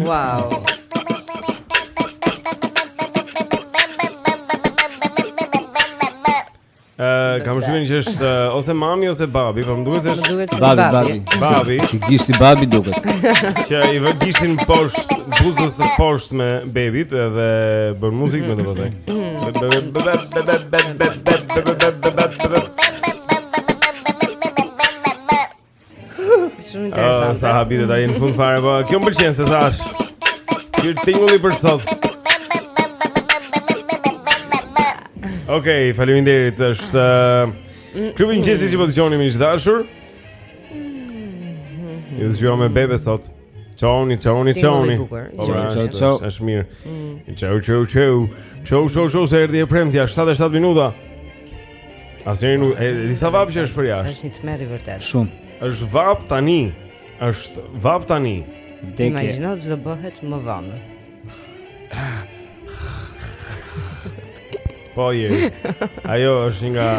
Wow. Ëh, kam përshtypjen që është uh, ose mami ose babi, po më duket se është babi, babi. Babi. Si gishti babi duket. Që i vë gishtin poshtë, buzës së poshtme bebit dhe bën muzikë me të pasaj. Shumë interesante. Sa habitet ai në fund fare, po kjo më pëlqen se thash. Kjo tingulli për sot. Okej, okay, faleminderit. Është mm. klubi i mëngjesit që po dëgjoni miq të dashur. Ju zgjuam me bebe sot. Çoni, çoni, çoni. Është mirë. Mm. Çau, çau, çau. Çau, çau, çau, se erdhi e premtja 77 minuta. Asnjeri nuk e di sa vapë që është përjashta. Është një tmerr i vërtetë. Shumë. Është vapë tani. Është vapë tani. Imagjino ç'do bëhet më vonë. Po Jeri. Ajo është një nga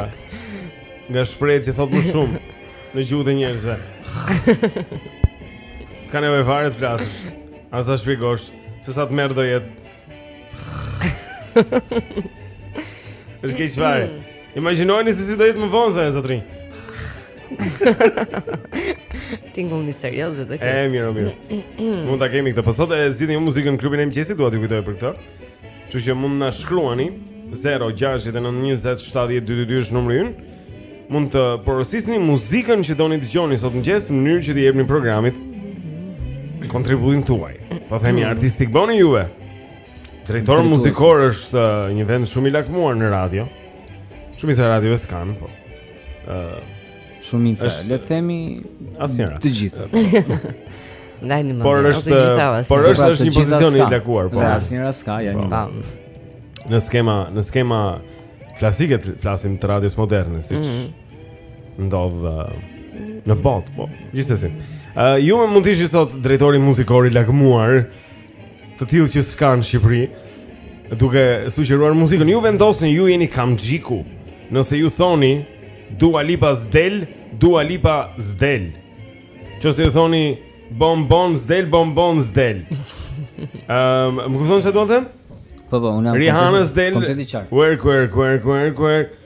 nga shprehjet që thotë më shumë në gjuhën e njerëzve. S'ka nevojë fare të flasësh. As ta shpjegosh se sa tmerr do jetë. Është keq fare. Imagjinojeni se si do jetë më vonë zonja e zotërinj. Tingull misterioz edhe kjo. E mirë, mirë. Mund ta kemi këtë po sot e zgjidhni ju muzikën klubin e mëngjesit, dua t'ju kujtoj për këtë. Kështu që mund na shkruani 0692070222 është numri ynë. Mund të porosisni muzikën që doni të dëgjoni sot mëngjes në mënyrë që t'i jepni programit kontributin tuaj. Po themi mm. artistik bëni juve. Drejtor muzikor është uh, një vend shumë i lakmuar në radio. Shumica e radiove s'kanë, po. Shumica, le të themi asnjëra. Të gjitha. Ndaj një moment, por është por është pra, është një pozicion i lakmuar, po. Asnjëra s'ka, ja një. Po. Në skema, në skema klasike flasim të radios moderne, siç mhm. ndodh uh, në botë, po. Gjithsesi. Uh, ju mund të ishit sot drejtori muzikor i lakmuar. Të tillë që s'ka në Shqipëri Duke sugjeruar muzikën Ju vendosni, ju jeni kamxhiku Nëse ju thoni Dua Lipa s'del Dua Lipa s'del Qoftë se ju thoni Bon bon s'del Bon bon s'del um, Më kupton ça dua të them? Po po, unë jam Rihanna s'del Komplet i qartë Work, work, work, work, work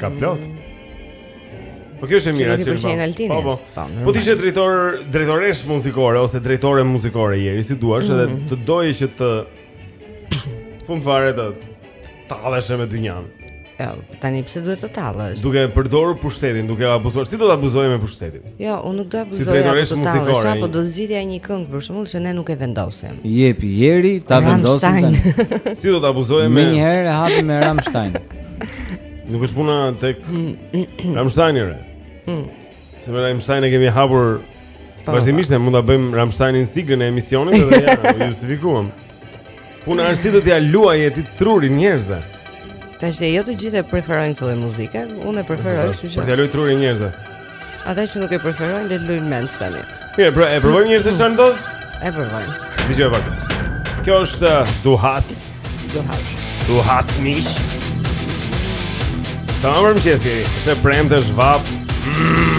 Ka plot. Po kjo është e mirë, është e mirë. Po po. po, po të ishe drejtor, drejtoreshë muzikore ose drejtore muzikore Jeri, si duash, edhe mhm. të doje që në fund fare të talleshe me dynjan. Jo, tani pse duhet të tallesh? Duke përdorur pushtetin, duke abuzuar. Si do të abuzoje me pushtetin? Jo, unë nuk do abuzoja si drejtoreshë muzikore, po do të zgjidhja një këngë për shembull që ne nuk e vendosim. Jepi Jeri, ta vendosim. Si do ta abuzoje më? Një herë e hapim me Ramstein. Nuk është puna tek Ramstein Era. Mm. Se me Ramstein e kemi hapur vazhdimisht, mund ta bëjmë Ramsteinin siglën e emisionit edhe ja, justifikuam. Puna është si do t'ja luaje ti trurin njerëzve Tashti jo të gjithë e preferojnë këtë muzikë Unë e preferoj kështu që Për t'ja luaj trurin njerëzve Ata që nuk e preferojnë do të luajnë mendsh tani Mirë, pra, e provojmë njëherë çfarë ndodh? E provojmë Dijë e vakë Kjo është uh, Du hast Du hast Du hast mich Të amërë më qesi Shë premë të zhvapë Mmm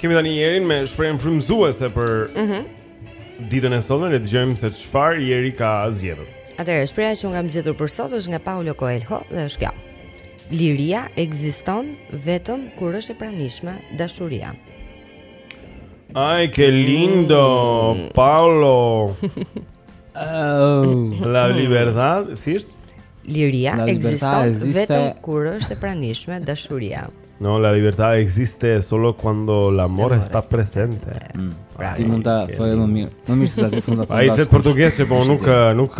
Kemi tani Jerin me shprehjen frymëzuese për mm -hmm. ditën e sotme, le të dëgjojmë se çfarë Jeri ka zgjedhur. Atëherë, shprehja që unë kam zgjedhur për sot është nga Paulo Coelho dhe është kjo. Liria ekziston vetëm kur është e pranishme dashuria. Ay que lindo mm. Paulo. Oh, la libertad, si është? Liria ekziston vetëm kur është e pranishme dashuria. No, la libertad existe solo cuando el amor está presente. Mm. Pra ti mund ta thoje më mirë. Më mirë se sa ti mund ta thojë. Ai flet portugez, po nuk nuk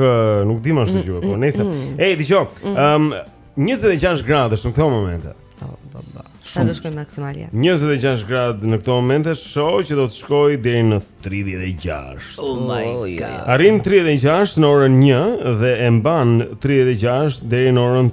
nuk di më ashtu gjuhë, po mm, nëse. Mm. Ej, dëgjoj. Ëm 26 gradë është në këto momente. Oh, baba. Sa do shkojë maksimalja? 26 gradë në këto momente, shoh që do të shkojë deri në 36. Oh my oh, god. Arrin 36 në orën 1 dhe e mban 36 deri në orën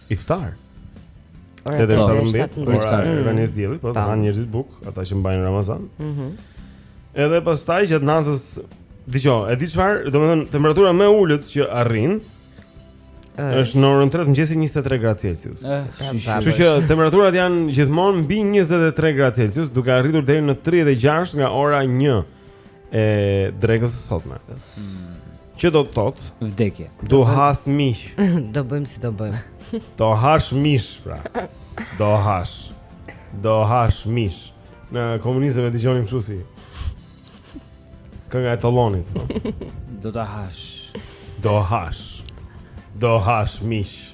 Iftar. Ora Te desa Ora, 17, ora iftar. kur bie dielli, po Tam. hanë njerëzit bukë, ata që mbajnë Ramazan. Mhm. Edhe pastaj gjatë natës dëgjoj, e di çfarë, domethënë temperatura më e ulët që arrin është në orën 3 të mëngjesit 23 gradë Celsius. Eh, Pra, shishi. bravo. Kështu që temperaturat janë gjithmonë mbi 23 gradë Celsius, duke arritur deri në 36 nga ora 1 e drekës së sotme. Hmm. Që do të thotë vdekje. Du hast mich. do bëjmë si do bëjmë. do hash mish, pra. Do hash. Do hash mish. Në komunizëm e dëgjonim kështu si. Kënga e tallonit. Po. do ta hash. Do hash. Do hash mish.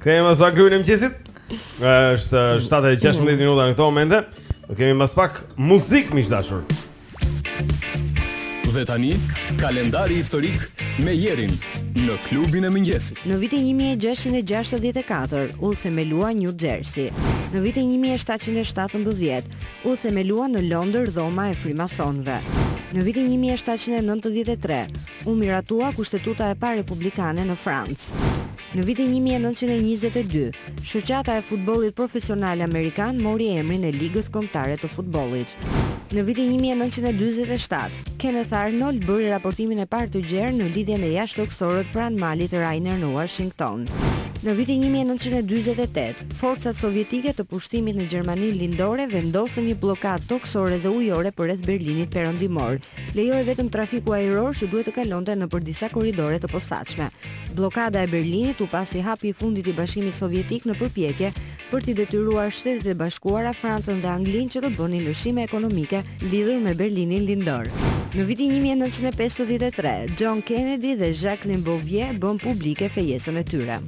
Kthehemi pas pak klubi i mëngjesit. Është 7:16 mm. minuta në këto momente. Do kemi pas pak muzikë miq të dashur. Dhe tani, kalendari historik me Jerin në Klubin e Mëngjesit. Në vitin 1664 u themelua New Jersey. Në vitin 1717 u themelua në Londër Dhoma e Frimasonëve. Në vitin 1793 u miratua Kushtetuta e parë republikane në Francë. Në vitin një mijë e nëntëqind e njëzet e dy, Shoqata e Futbollit Profesional Amerikan mori emrin e Ligës Kombëtare të Futbollit. Në vitin një mijë e nëntëqind e dyzet e shtatë, Kenneth Arnold bëri raportimin e parë të gjerë në lidhje me jashtëtokësorët pranë malit Rainier në Uashington. Në vitin një mijë e nëntëqind e dyzet e tetë, forcat sovjetike të pushtimit në Gjermaninë Lindore vendosën një bllokadë tokësore dhe ujore përreth Berlinit Perëndimor. Lejohej vetëm trafiku ajror që duhet të kalonte nëpër disa korridore të posaçme. Bllokada e Berlinit u pa si hapi i fundit i Bashkimit Sovjetik në përpjekje për t'i detyruar Shtetet e Bashkuara, Francën dhe Anglinë që të bënin lëshime ekonomike lidhur me Berlinin Lindor. Në vitin një mijë e nëntëqind e pesëdhjetë e tre, John Kennedy dhe Jacqueline Bouvier bënë publike fejesën e tyre.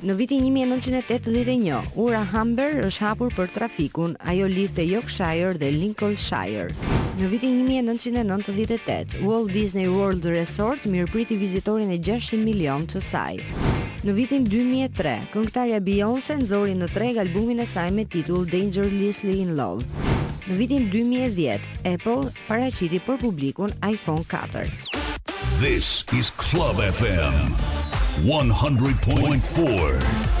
Në vitin një mijë e nëntëqind e tetëdhjetë e një, ura Humber është hapur për trafikun, ajo lidhte Yorkshire dhe Lincolnshire. Në vitin një mijë e nëntëqind e nëntëdhjetë e tetë, Walt Disney World Resort mirëpriti vizitorin e 600 milionë të saj. Në vitin 2003, këngëtarja Beyoncé nxori në treg albumin e saj me titull Dangerously in Love. Në vitin 2010, Apple paraqiti për publikun iPhone 4. This is Club FM 100.4.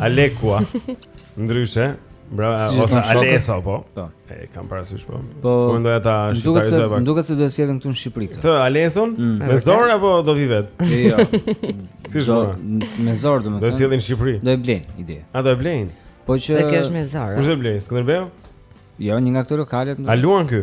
Alekua. Ndryshe, bravo, si ose Alesa po. Po. E kam parasysh po. Po, po mendoja ta shqiptarizoj pak. Duket se do të sjellin këtu në Shqipëri këtë. Të Aleson? Mm. Me zor apo do vi vet? Jo. Si zor? Me zor domethënë. Do të sjellin në Shqipëri. Do e blejnë ideja. A do e blejnë? Po që Dhe kjo është me zor. Kush e blen? Skënderbeu? Jo, një nga këto lokalet. A luan ky?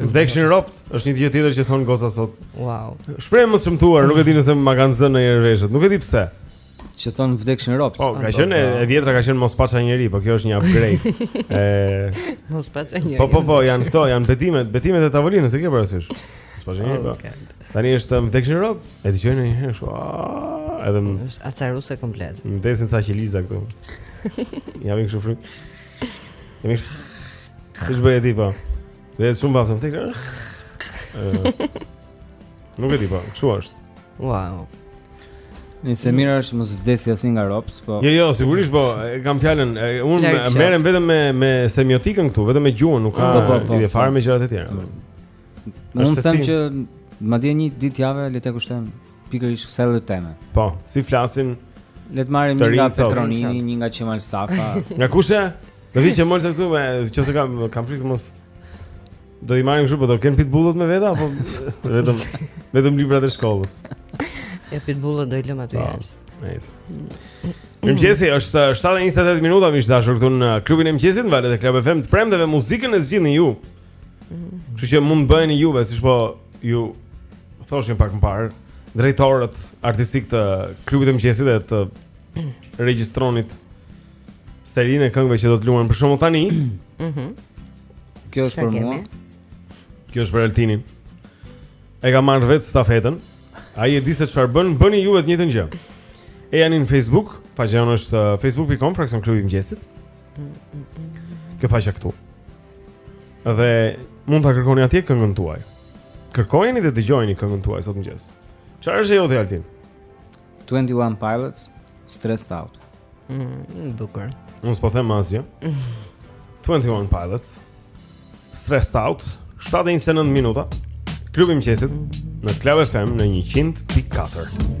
Vdekshin ropt, është një gjë tjetër që thonë gocat sot. Wow. Shprehje më të shëmtuar, nuk e di nëse ma kanë zënë ndonjëherë veshët. Nuk e di pse. Që thonë vdekshin ropt. Po, ka qenë e, e vjetra ka qenë mos paça njeri, po kjo është një upgrade. e Mos paça njeri. Po po po, janë këto, janë betimet, betimet e tavolinës, e ke parasysh? Mos paça njeri. po. Okay. Tani është um, vdekshin ropt, e dëgjoj ndonjëherë kështu. "Aa", Edhe më Është acaruse komplet. më vdesin ca qeliza këtu. Të vjen kështu frikë. E mirë. Siç bëhet ti po. Dhe shumë vaftë tek. Nuk e di po, çu është. Wow. Nëse mirë është mos vdesë asnjë nga ropt, po. Jo, jo, sigurisht po, e kam fjalën, unë merrem vetëm me me semiotikën këtu, vetëm me gjuhën, nuk ka po, po, po, lidhje fare me gjërat e tjera. Mund të them që madje një ditë jave le t'ia kushtojmë pikërisht kësaj lloj teme. Po, si flasim? Le të marrim një nga Petro Nini, një nga Qemal Stafa. nga kush e? Do vi Qemalsa këtu me, nëse kam kam frikë mos Do i marrim kështu, po do kenë pitbullët me vete apo vetëm vetëm librat e shkollës. Jo pitbullët do i lëmë aty po, jashtë. Mirëmëngjesi, është 7:28 minuta, miq të dashur këtu në klubin e mëngjesit, në valët e Club FM të premteve muzikën e zgjidhni ju. Kështu që mund të bëheni ju vetë, siç po ju thoshim pak më parë, drejtorët artistikë të klubit të mëngjesit dhe të regjistronit serinë e këngëve që do të luajnë për shembull tani. Mhm. Kjo është për mua. Kjo është për Altinin. E ka marrë vetë stafetën. Ai e di se çfarë bën, bëni ju vetë të njëjtën gjë. Ejani në Facebook, faqja jonë është uh, facebook.com fraksion klubi i mëngjesit. Kjo faqja këtu. Dhe mund ta kërkoni atje këngën tuaj. Kërkojeni dhe dëgjojeni këngën tuaj sot në mëngjes. Çfarë është ajo Altin? 21 Pilots Stressed Out. Mm, bukur. Unë s'po them asgjë. 21 Pilots Stressed Out. 7:29 minuta. Klubi i mëngjesit në Club FM në 100.4.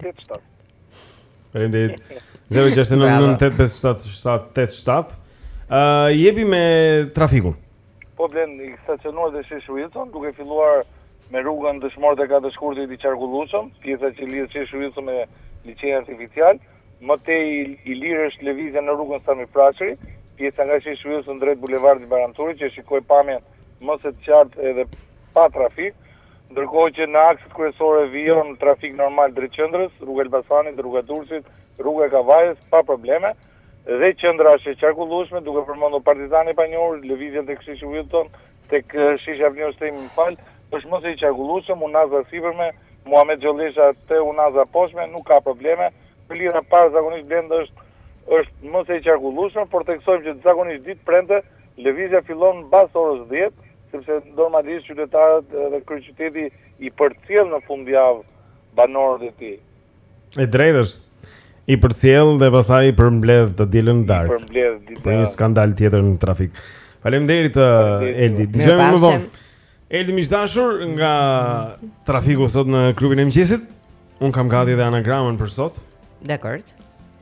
87. Faleminderit. 0692985787. Ë uh, jepi me trafikun. Po Blend i stacionuar te Sheshi Wilson duke filluar me rrugën dëshmorët e katër shkurtit i qarkullueshëm, pjesa që lidh Sheshin Wilson me liqenin artificial, më tej e lirë është lëvizja në rrugën Sami Frashëri, pjesa nga Sheshi Wilson drejt bulevardit Bajram Curri që e shikoj pamjen mëse të qartë edhe pa trafik, ndërkohë që në akset kryesore vijon trafik normal drejt qendrës, Rruga e Elbasanit, Rruga e Durrësit, Rruga e Kavajës pa probleme dhe qendra është e qarkullueshme, duke përmendur Partizani i panjohur, lëvizja tek Sheshi Wilson, tek Sheshi Avni Rustemi, më fal, është mëse i qarkullueshëm, unaza e sipërme, Muhamet Gjollesha te unaza e poshtme nuk ka probleme, te Lira Park zakonisht Blend është është mëse e qarkullueshme, por theksojmë që zakonisht ditë të premte lëvizja fillon mbas orës dhjetë, Sepse normalisht qytetarët dhe kryeqyteti i përcjell në fundjavë banorët e tij. E drejtë është. I përcjell dhe pastaj i përmbledh të dielën në darkë. I përmbledh të dielën. Për një skandal tjetër në trafik. Faleminderit Eldi. Dëgjohemi më vonë. Eldi miq të dashur nga trafiku sot në klubin e mëngjesit. Unë kam gati edhe anagramën për sot. Dakord.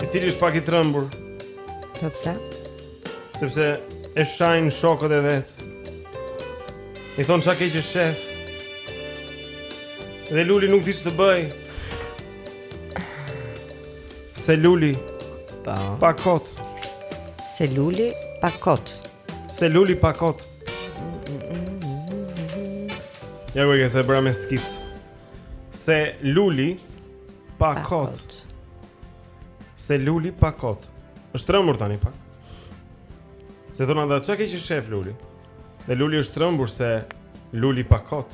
E cili është pak i trëmbur. Po pse? Sepse e shajnë shokët e vet. I thonë çka keq është shef. Dhe Luli nuk di ç'të bëjë. Se Luli pa po. pa kot. Se Luli pa kot. Se Luli pa kot. Ja ku e ke se bëra me ski Se Luli Pa kot. Se luli pa kot. Është trembur tani pak. Se thonë ata çka ke që shef Luli. Dhe luli është trembur se luli pa kot.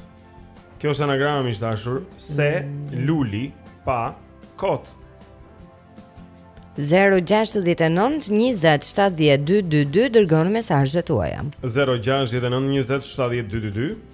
Kjo është anagrama miq të dashur se mm. luli pa kot. 0-6-19-27-12-22 Dërgoni mesazhet tuaja 0-6-19-27-12-22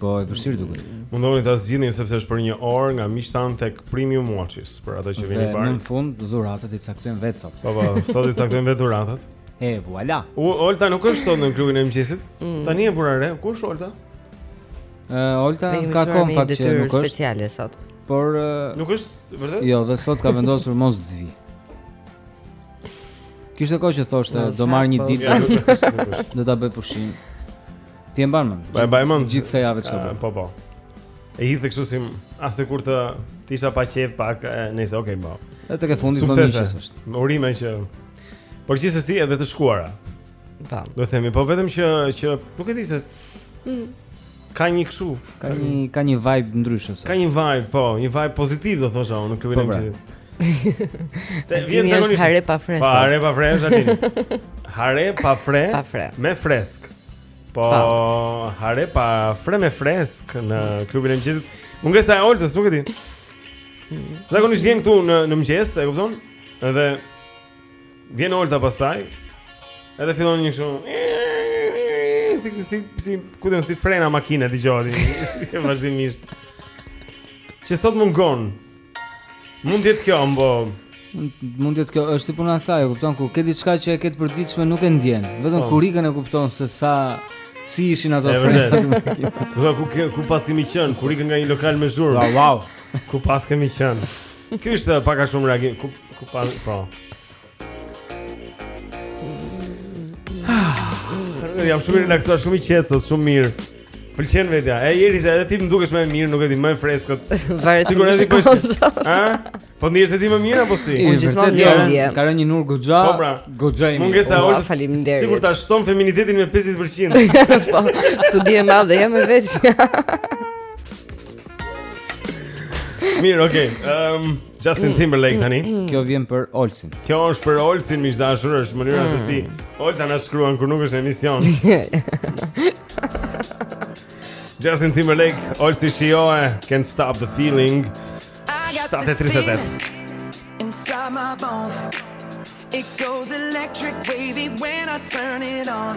Po e vështirë duket. Mundoni ta zgjidhni sepse është për një orë nga miqtë tanë tek Premium Watches, për ata që vini në bar. Në fund dhuratat i caktojnë vetë sot. Po po, sot i caktojnë vetë dhuratat. E voilà. U Olta nuk është sot në klubin e mëngjesit. Mm. Tani e vura re, ku është Olta? Ë uh, Olta ka ka fat që nuk është speciale sot. Por uh, nuk është vërtet? Jo, dhe sot ka vendosur mos të vijë. Kishte kohë që thoshte do marr një po, ditë. Do ta bëj pushim. Ti e mban mend. Po e mbaj mend gjithë kësaj javë çka bën. Po po. E i thashë kështu si ishe kur të të isha pa qejf pak, nëse okay po. Edhe tek e fundit fundit më mirë është. Me urime që Por gjithsesi edhe të shkuara. Ta. Do të themi, po vetëm që që nuk e di se mm. ka një kështu, ka një ka një vibe ndryshe. Ka një vibe, po, një vibe pozitiv do thosha unë në klubin e po, pra. mëngjesit. Se vjen zakonisht hare pa fre. Pa hare pa fre aty. Hare pa fre. Pa fre. Me fresk. Po, hare pa fre me fresk në klubin e mëngjesit. Mungesa e Oltës, nuk e di. Zakonisht vjen këtu në në mëngjes, e kupton? Edhe vjen Olta pastaj. Edhe fillon një kështu. Si si si ku do të si frena makine dëgjohet. Vazhdimisht. Që sot mungon. Mund të jetë kjo, po mund të jetë kjo, është si puna e asaj, e kupton kur ke diçka që e ke të përditshme nuk e ndjen. Vetëm po. kur ikën e kupton se sa si ishin ato fjalë. Do ku ku ku paskemi qenë, kur ikën nga një lokal me zhurmë. Wow, wow. Ku paskemi qenë. Ky është pak a shumë reagim. Ku ku pas, po. Jam shumë i relaksuar, shumë i qetë, shumë mirë. Pëlqen vetja. E jeri se edhe ti më dukesh më mirë, nuk e di, më e freskët. Sigurisht po. Ë? Po ndihesh ti më mirë apo si? Unë gjithmonë ndihem. Ka rënë një nur goxha. Po pra, goxha mirë. Mungesa e Oltës. Faleminderit. Sigur ta shton feminitetin me 50%. Po. Çudi e madhe jam e vetmja. Mirë, okay. Ehm, Justin Timberlake tani. Kjo vjen për Olsin. Kjo është për Olsin, miq dashur, është mënyra se si Olta na shkruan kur nuk është në emision. Justin Timberlake, Olsi shijoje, Can't Stop the Feeling. 7:38. Inside my bones. It goes electric wavy when I turn it on.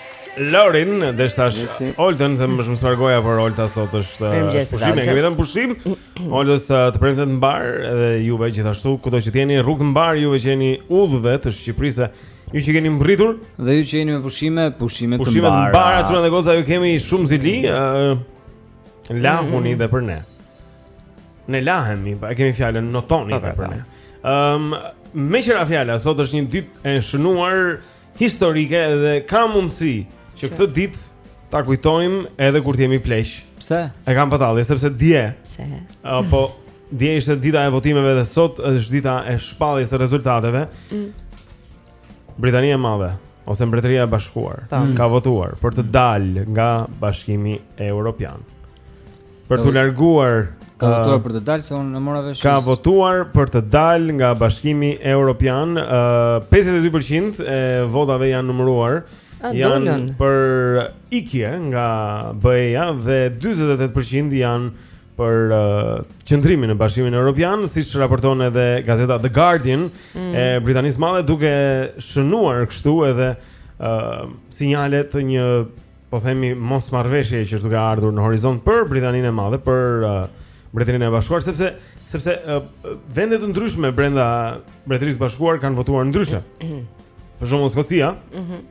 Lorin, dhe s'pashë Oltën, se më shumë s'e zgjoja por Olta sot është pushim, e kemi dhe në pushim Oltën të prejmë të mbarë edhe juve gjithashtu, kudo që jeni rrugë të mbarë juve që jeni udhëve të Shqipërisë ju që keni mbërritur dhe ju që jeni me pushime, pushime të mbara pushime të mbara, çuna dhe goca ju kemi shumë zili uh, lahuni dhe për ne ne lahemi, e kemi fjalën notoni dhe për ne um, meqë ra fjala, sot është një ditë e shënuar historike dhe ka mundësi që këtë ditë ta kujtojmë edhe kur të jemi pleq. Pse? E kam patalli sepse dje. Pse? Po dje ishte dita e votimeve dhe sot është dita e shpalljes së rezultateve. Mm. Britania e Madhe ose Mbretëria e Bashkuar mm. ka votuar për të dalë nga Bashkimi Evropian. për t'u larguar ka votuar për të dalë se nuk e mora vesh. Ka votuar për të dalë nga Bashkimi Evropian. Uh, 52% e votave janë numëruar. Janë për ikje nga BE-ja dhe 48% janë për uh, qëndrimin në Bashkimin Evropian, siç raporton edhe gazeta The Guardian mm. e Britanisë së Madhe, duke shënuar kështu edhe uh, sinjale të një po themi mosmarrëveshjeje që është duke ardhur në horizont për Britaninë e Madhe, për uh Mbretërinë e Bashkuar, sepse sepse uh, vende të ndryshme brenda Mbretërisë së Bashkuar kanë votuar ndryshe. për shembull Skocia, ëh, mm -hmm.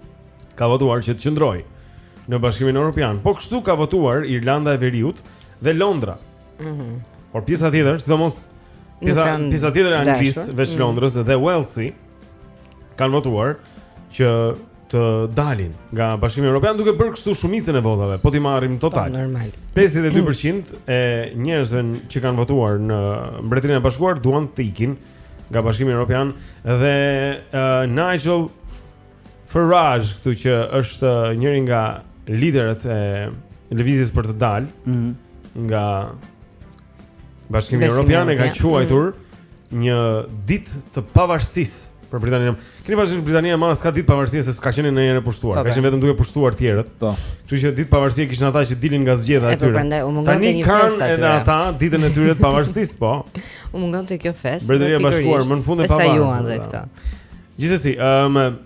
ka votuar që të qëndrojë në Bashkimin Evropian. Po kështu ka votuar Irlanda e Veriut dhe Londra. Ëh. Mm -hmm. Por pjesa tjetër, sidomos pjesa pjesa tjetër e Anglisë, veç mm -hmm. Londrës dhe Uellsi kanë votuar që të dalin nga Bashkimi Evropian duke bërë kështu shumicën e votave, po t'i marrim po, total. Po, normal. 52% e njerëzve që kanë votuar në Mbretërinë e Bashkuar duan të ikin nga Bashkimi Evropian dhe uh, Nigel Farage, këtu që është njëri nga liderët e lëvizjes për të dalë mm -hmm. nga Bashkimi Evropian e ka quajtur mm. një ditë të pavarësisë për Britaninë. Keni parasysh Britania e Madhe s'ka ditë pavarësie se s'ka qenë ndonjëherë e pushtuar. Po, ka qenë vetëm duke pushtuar të tjerët. Po. Kështu që ditë pavarësie kishin ata që dilin nga zgjedha e po, tyre. Tani kanë edhe ata ditën e tyre të pavarësisë, po. U mungonte kjo festë. Britania e Bashkuar më në fund e pa. Sa ju janë dhe këta. Gjithsesi, ëm um,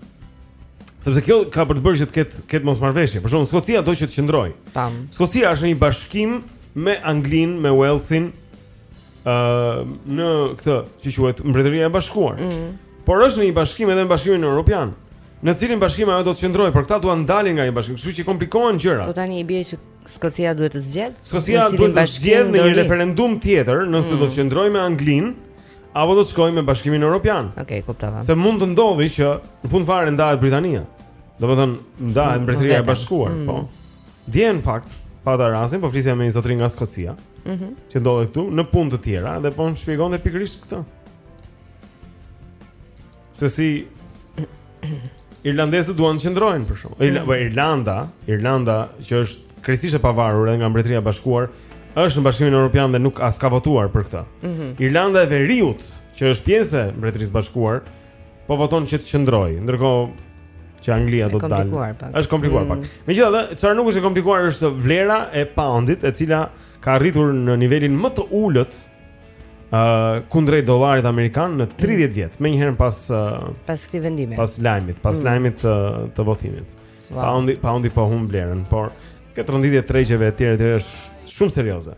sepse kjo ka për të bërë që të ketë ketë mosmarrëveshje. Për shembull, Skocia do që të qëndrojë. Tam. Skocia është një bashkim me Anglinë, me Uellsin, ë uh, në këtë që quhet Mbretëria e Bashkuar. Mm -hmm. Por është në një bashkim edhe me Bashkimin Evropian. Në cilin bashkim ajo do të qëndrojë, por këta duan dalin nga një bashkim, kështu që komplikohen gjërat. Po tani i bie që Skocia duhet të zgjedhë. Skocia duhet të zgjedhë në një referendum tjetër, nëse mm. do të mm. qëndrojë me Anglinë apo do të shkojë me Bashkimin Evropian. Okej, okay, kuptova. Se mund të ndodhi që në fund fare të ndahet Britania. Domethënë ndahet mm, Mbretëria e Bashkuar, mm. po. Dje në fakt, pata rastin, po flisja me një zotëri nga Skocia, mm -hmm. që ndodhet këtu, në punë të tjera, dhe po më shpjegonte pikërisht këtë. Se si irlandezët duan të qëndrojnë për shumë. Ir mm. Irlanda, Irlanda që është krejtësisht e pavarur edhe nga Mbretëria e Bashkuar, është në Bashkimin Evropian dhe nuk as ka votuar për këtë. Mm -hmm. Irlanda e Veriut, që është pjesë e Mbretërisë së Bashkuar, po voton që të qëndrojë. Ndërkohë që Anglia do të dalë. Është komplikuar pak. Është komplikuar pak. Mm. Megjithatë, çfarë nuk është e komplikuar është vlera e poundit, e cila ka arritur në nivelin më të ulët ë uh, kundrejt dollarit amerikan në 30 mm. vjet, menjëherë pas uh, pas këtij vendimi. Pas lajmit, pas mm. lajmit të uh, të votimit. Wow. Poundi, poundi po humb vlerën, por kjo tronditje e tregjeve etj etj është shumë serioze.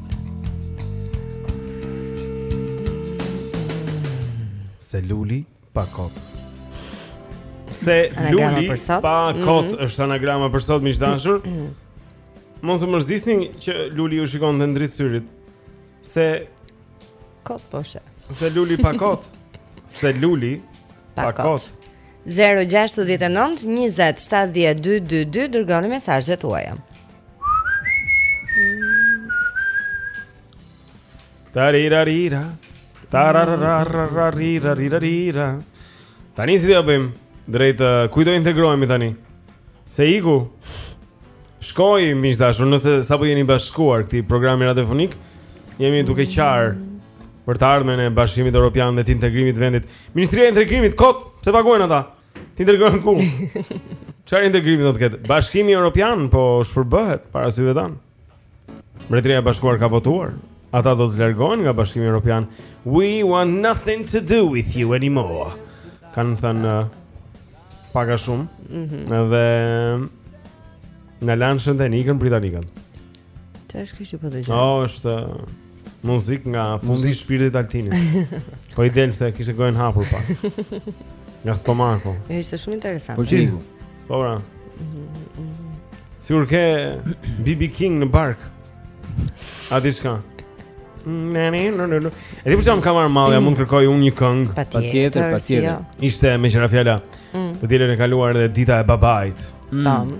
Se luli pa kot. Se luli pa mhm. kot mm -hmm. është anagrama për sot miq të dashur. Mm -hmm. Mos u mërzisni që luli ju shikon në dritë të syrit. Se kot po sheh. Se luli pa kot. Se luli pa kot. 069 20 70 222 dërgoni mesazhet tuaja. Tarirarira Tarararararararararira Tani si t'ia bëjmë Drejtë uh, kujt do integrohemi tani Se iku Shkoi miq të dashur Nëse sapo i jeni bashkuar këtij programi radiofonik Jemi duke qarë Për të ardhmen e Bashkimit Europian Dhe të integrimit të vendit Ministria e integrimit kot Pse paguhen ata T'integrojnë ku? Çfarë integrimi do të ketë? Bashkimi Evropian po shpërbëhet para syve tanë. Mbretëria e Bashkuar ka votuar. Ata do të largohen nga Bashkimi Evropian. We want nothing to do with you anymore. Kanë thënë uh, pak a shumë. Mhm. Mm dhe na lanë shëndenë ikën britanikët. Çfarë është kjo që po dëgjoj? Oh, është muzikë nga fundi i shpirtit të Altinit. Po i del se kishte gojën hapur pak. Nga stomaku. Është shumë interesant. Po çiku. Po bra. Sikur ke BB King në bark. A di shka? Ne ne ne ne. Edhe pse më ka marrë malli, a mund të kërkoj unë një këngë. Patjetër, patjetër. Jo. Ishte me qira fjala. Mm. Të dielën e kaluar qe dita e babait. Tam. Mm.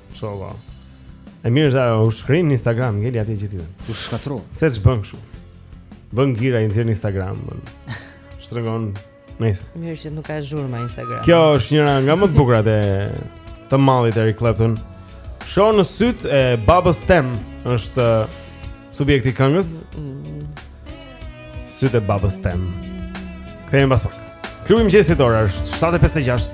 Ço va. E mirë, sa u shkrin në Instagram, ngeli atje gjithë ditën. U shkatërrua. Se ç'bën kështu? Bën gira i nxjerr në Instagram. Shtrëngon. Nice. Mirë që nuk ka zhurmë Instagram. Kjo është njëra nga më të bukurat e të madhit Eric Clapton. Shoh në sytë e babës tem është uh, subjekti i këngës. Mm. Sytë e babës tem. Kthehemi pas pak. Klubi i mëngjesit, ora është 7:56.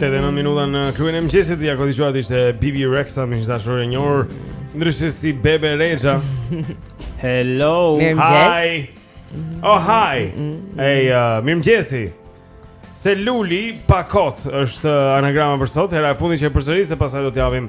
8 e 9 minuta në klubin e mëngjesit, ajo që dëgjuat ishte Bibi Rexa, miq të dashur, e njohur ndryshe si Bebe Rexha. Hello. Hi. Oh hi. Hey, uh, mirëmëngjesi. Se Luli pa kot është anagrama për sot, hera e fundit që e përsëris e pastaj do t'javim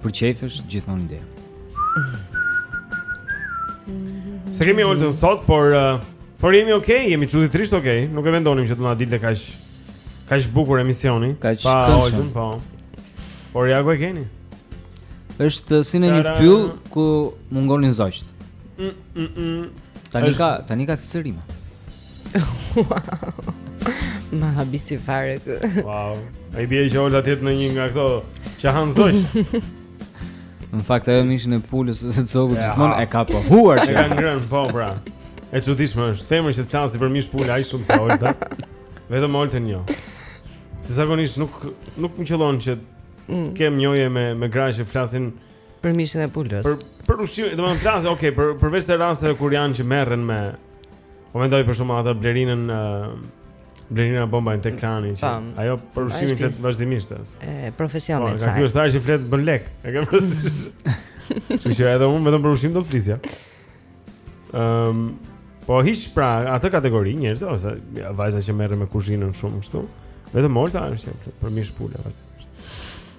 Për qejf është gjithmonë ide. S'e kemi Oltën sot, por uh, por jemi okay, jemi çuditërisht okay. Nuk e mendonim që të na dilte kaq kaq bukur emisioni. Kaq pa Oltën, po. Por ja ku e keni. Është si në një pyll ku mungonin zogjtë. Mm, mm, mm. Tani ka, tani ka cicërima. Më habit fare kjo Wow I bie që Olta të jetë një nga këto Që hanë zogj Në fakt ajo mishin e pulës ose të zogut gjithmonë e ka pohuar që E ka ngrënë po pra E çuditshme është Femër që të flasë për mish pule aq shumë sa Olta Vetëm Oltën njoh Se zakonisht nuk Nuk më qëllon që mm. Kem njohje me, me gra që flasin Për mishin e pulës Për, për ushqime Domethënë flasin Okej okay, për, Përveç rasteve kur janë që merren me Po mendoj për shembull atë Blerinën Blerina Bomba në Tv Klan që ajo për ushqimin flet vazhdimisht as. E profesionit. Po, kjo është ajo që flet bën lek. E ke përsëri. Që që edhe unë vetëm për ushqim do të flisja. Ehm, po hiç pra atë kategori njerëz ose vajza që merren me kuzhinën shumë kështu. Vetëm Olta është për mish pule vazhdimisht.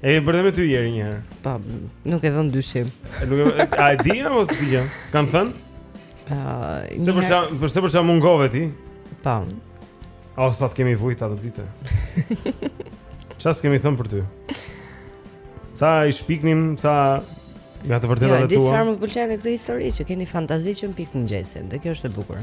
E kemi bërë me ty njëri një herë. Po, nuk e vë në dyshim. Nuk e a e di apo s'di jam? Kanë thënë? Ëh, ah, se për sa për sa për sa mungove ti? Po. A sa të kemi vuajtur atë ditë. Çfarë s'kemi thënë për ty? Ca i shpiknim, ca nga të vërtetat jo, të tua. Jo, di çfarë më pëlqen në këtë histori që keni fantazi që në pikë të mëngjesit, dhe kjo është e bukur.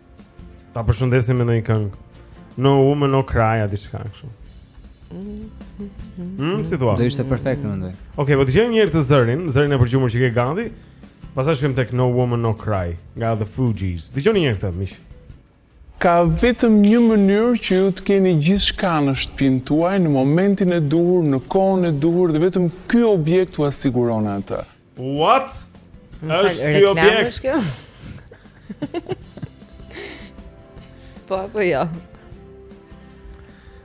Ta përshëndesim me ndonjë këngë. No Woman No Cry a diçka kështu. Mm, si thua? Do ishte perfekt mendoj. Okej, okay, po dëgjojmë një herë atë zërin, zërin e përgjumur që e ke gati. Pastaj shkojmë tek No Woman No Cry nga The Fugees. Dëgjoni një herë këtë, miq. Ka vetëm një mënyrë që ju të keni gjithçka në shtëpinë tuaj në momentin e duhur, në kohën e duhur dhe vetëm ky objekt u asiguron atë. What? Është ky objekt kjo? po apo jo?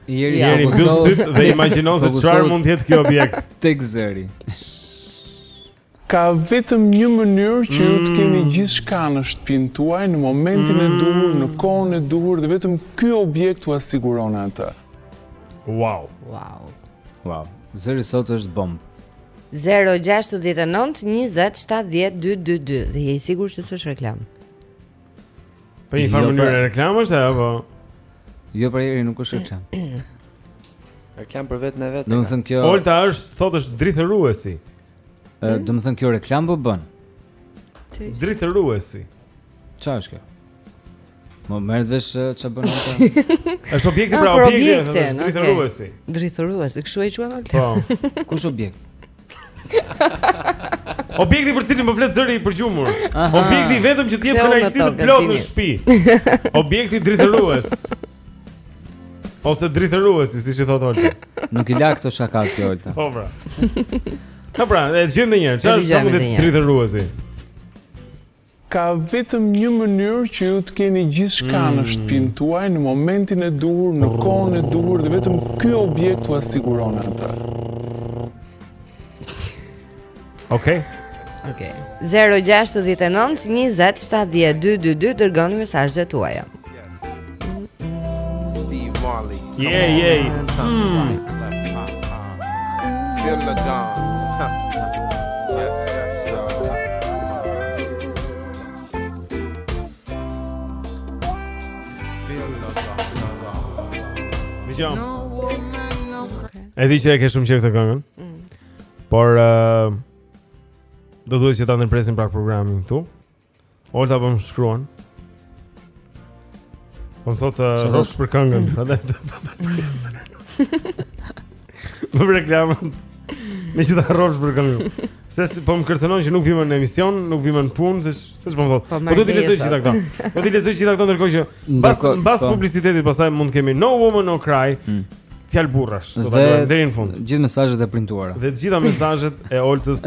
Jeri, ja, jeri mbyll syt dhe imagjino se çfarë mund të jetë ky objekt tek zëri. Ka vetëm një mënyrë që ju të mm. keni gjithçka në shtëpinë tuaj në momentin e mm. duhur, në kohën e duhur dhe vetëm ky objekt jua siguron atë. Wow. Wow. Wow. Zëri sot është bomb. 0-6-9-20-70-2-22 Dhe je i sigurt që s'është reklam Po një farë jo, mënyrë reklame është apo Jo pra Jeri nuk është reklam Reklam për veten e vet Domethënë kjo Olta është, thot është drithëruesi hmm? Domethënë kjo reklam po bën Drithëruesi Ça është kjo? Më merret vesh ça bën ata. Është objekti pra objekti, drithëruesi. Drithëruesi, kështu e quajmë atë. Po. Kush objekt? Objekti për cilën po flet zëri i përgjumur. Objekti vetëm që të jep kënaqësi të plotë në shtëpi. Objekti drithërues. Ose drithëruesi, siç i thotë Olta. Nuk i la këto shaka si Olta. Po pra. Po pra, e dëgjojmë një herë. Çfarë është objekti drithëruesi? Ka vetëm një mënyrë që ju të keni gjithçka në shtëpinë tuaj në momentin e duhur, në kohën e duhur dhe vetëm ky objekt jua siguron atë. Okej. Okej. 069 20 70 222 dërgoni mesazhet tuaja. Steve Marley. Yeah, yeah. Mm. Feel the dawn. yes, yes, sir. Dijam. E di që e ke shumë qejf ti këngën mm. Por uh, Do duhet që ta ndërpresim pak programin këtu Olta po më shkruan. Po thotë uh, rrok për këngën, atë. Po reklama. Me që ta rrosh për këngën. Se si, po më kërcënon që nuk vij më në emision, nuk vij më në punë, se se po më thotë. Po, po do t'i lexoj gjitha këto. Po t'i lexoj gjitha këto ndërkohë që mbas mbas po. publicitetit pastaj mund të kemi No Woman No Cry. Mm. Fjalë burrash, do ta deri në fund. Gjithë mesazhet e printuara. Dhe të gjitha mesazhet e Oltës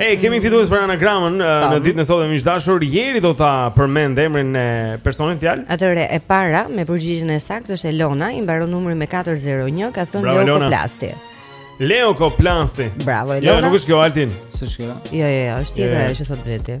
Ej, hey, kemi fitues për anagramën në ditën e sotme miq të dashur. Jeri do ta përmend emrin e personit fjalë. Atëherë e para me përgjigjen e saktë është Elona, i mbaron numri me 401, ka thënë leukoplasti. Leukoplasti. Bravo Elona. Jo, nuk është kjo Altin. S'është kjo. Jo, jo, jo, është tjetra ajo që thot Bledi.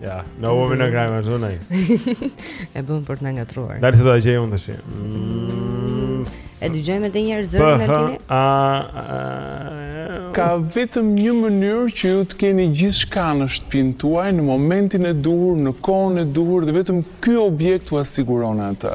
Ja, no woman no cry, ashtu. E bëmë për të na ngatërruar. Dale se do ta gjej unë tashi mm. E dëgjojmë edhe një herë zërin e tij Ka vetëm një mënyrë që ju të keni gjithçka në shtëpinë tuaj Në momentin e duhur, në kohën e duhur Dhe vetëm ky objekt ua siguron atë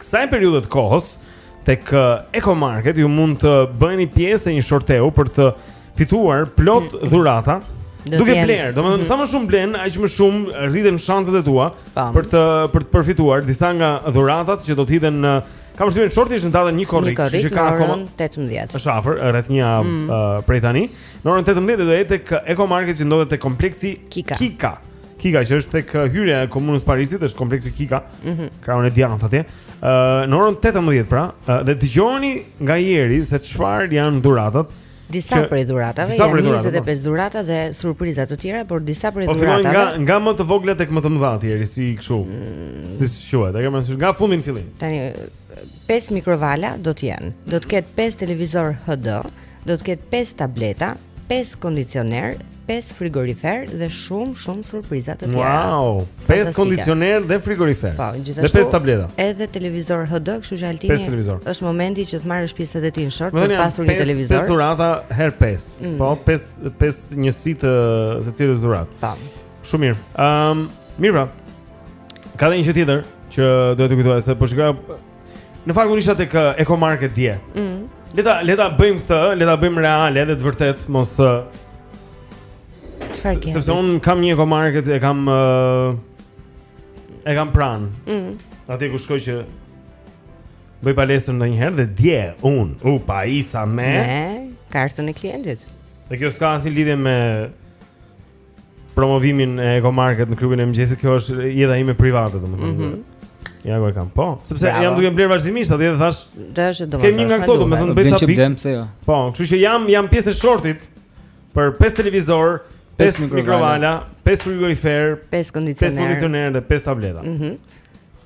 Kësaj periudhe të kohës tek Eco Market ju mund të bëheni pjesë e një shorteu për të fituar plot mm. dhurata. Duke blerë, domethënë mm. sa më shumë blen, aq më shumë rriten shanset e tua për të për të përfituar disa nga dhuratat që do të hidhen në Kam përshtypjen shorti është në datën 1 korrik, kështu që ka akoma 18. Është afër, rreth një javë mm. uh, prej tani. Në orën 18 do jetë tek Eco Market që ndodhet te kompleksi Kika. Kika. Kika që është tek hyrja e komunës Parisit, është kompleksi Kika. Mm -hmm. Krahun e djathtë atje. Ë uh, në orën 18 pra, uh, dhe dëgjoni nga Jeri se çfarë janë dhuratat. Disa që, prej dhuratave, disa prej dhuratave, janë 25 po. dhurata dhe surpriza të tjera, por disa prej po, dhuratave. Po fillojmë nga nga më të vogla tek më të mëdhatë Jeri, si kështu. Mm. Si quhet? E kemi nga fundi në fillim. Tani 5 mikrovala do të jenë. Do të ketë 5 televizorë HD, do të ketë 5 tableta, 5 kondicionerë, 5 frigoriferë dhe shumë shumë surpriza të tjera. Wow, 5 kondicionerë dhe frigoriferë. Po, gjithashtu. Dhe 5 tableta. Edhe televizorë HD, kështu që Altini. 5 televizorë. Është momenti që të marrësh pjesë edhe ti në short për të pasur një televizor. 5 dhurata herë 5. Mm. Po, 5 5 njësi të secilës dhuratë. Po. Shumë mirë. Ëm, um, mirë. Pra. Ka dhe një gjë tjetër që duhet të kujtohet se po shikoj Në fakt unë isha tek uh, Eco Market dje. Ëh. Mm. Le ta le ta bëjmë këtë, le ta bëjmë reale dhe të vërtetë mos uh, Çfarë ke? Sepse unë kam një Eco Market, e kam uh, e kam pranë. Ëh. Mm. Atje ku shkoj që bëj palestër ndonjëherë dhe dje unë u pajisa me me kartën e klientit. Dhe kjo s'ka asnjë lidhje me promovimin e Eco Market në klubin e mëngjesit, kjo është jeta ime private, domethënë. Mm -hmm. Ja ku e kam. Po, sepse Bravo. jam duke blerë vazhdimisht atje dhe thashë, do është domethënë. Kemi nga këto, domethënë bëj ca pikë. Jo. Po, kështu që jam jam pjesë e shortit për 5 televizorë, 5 mikrovala, 5 frigoriferë, 5 kondicionerë, 5 kondicionerë dhe 5 tableta. Mhm. Mm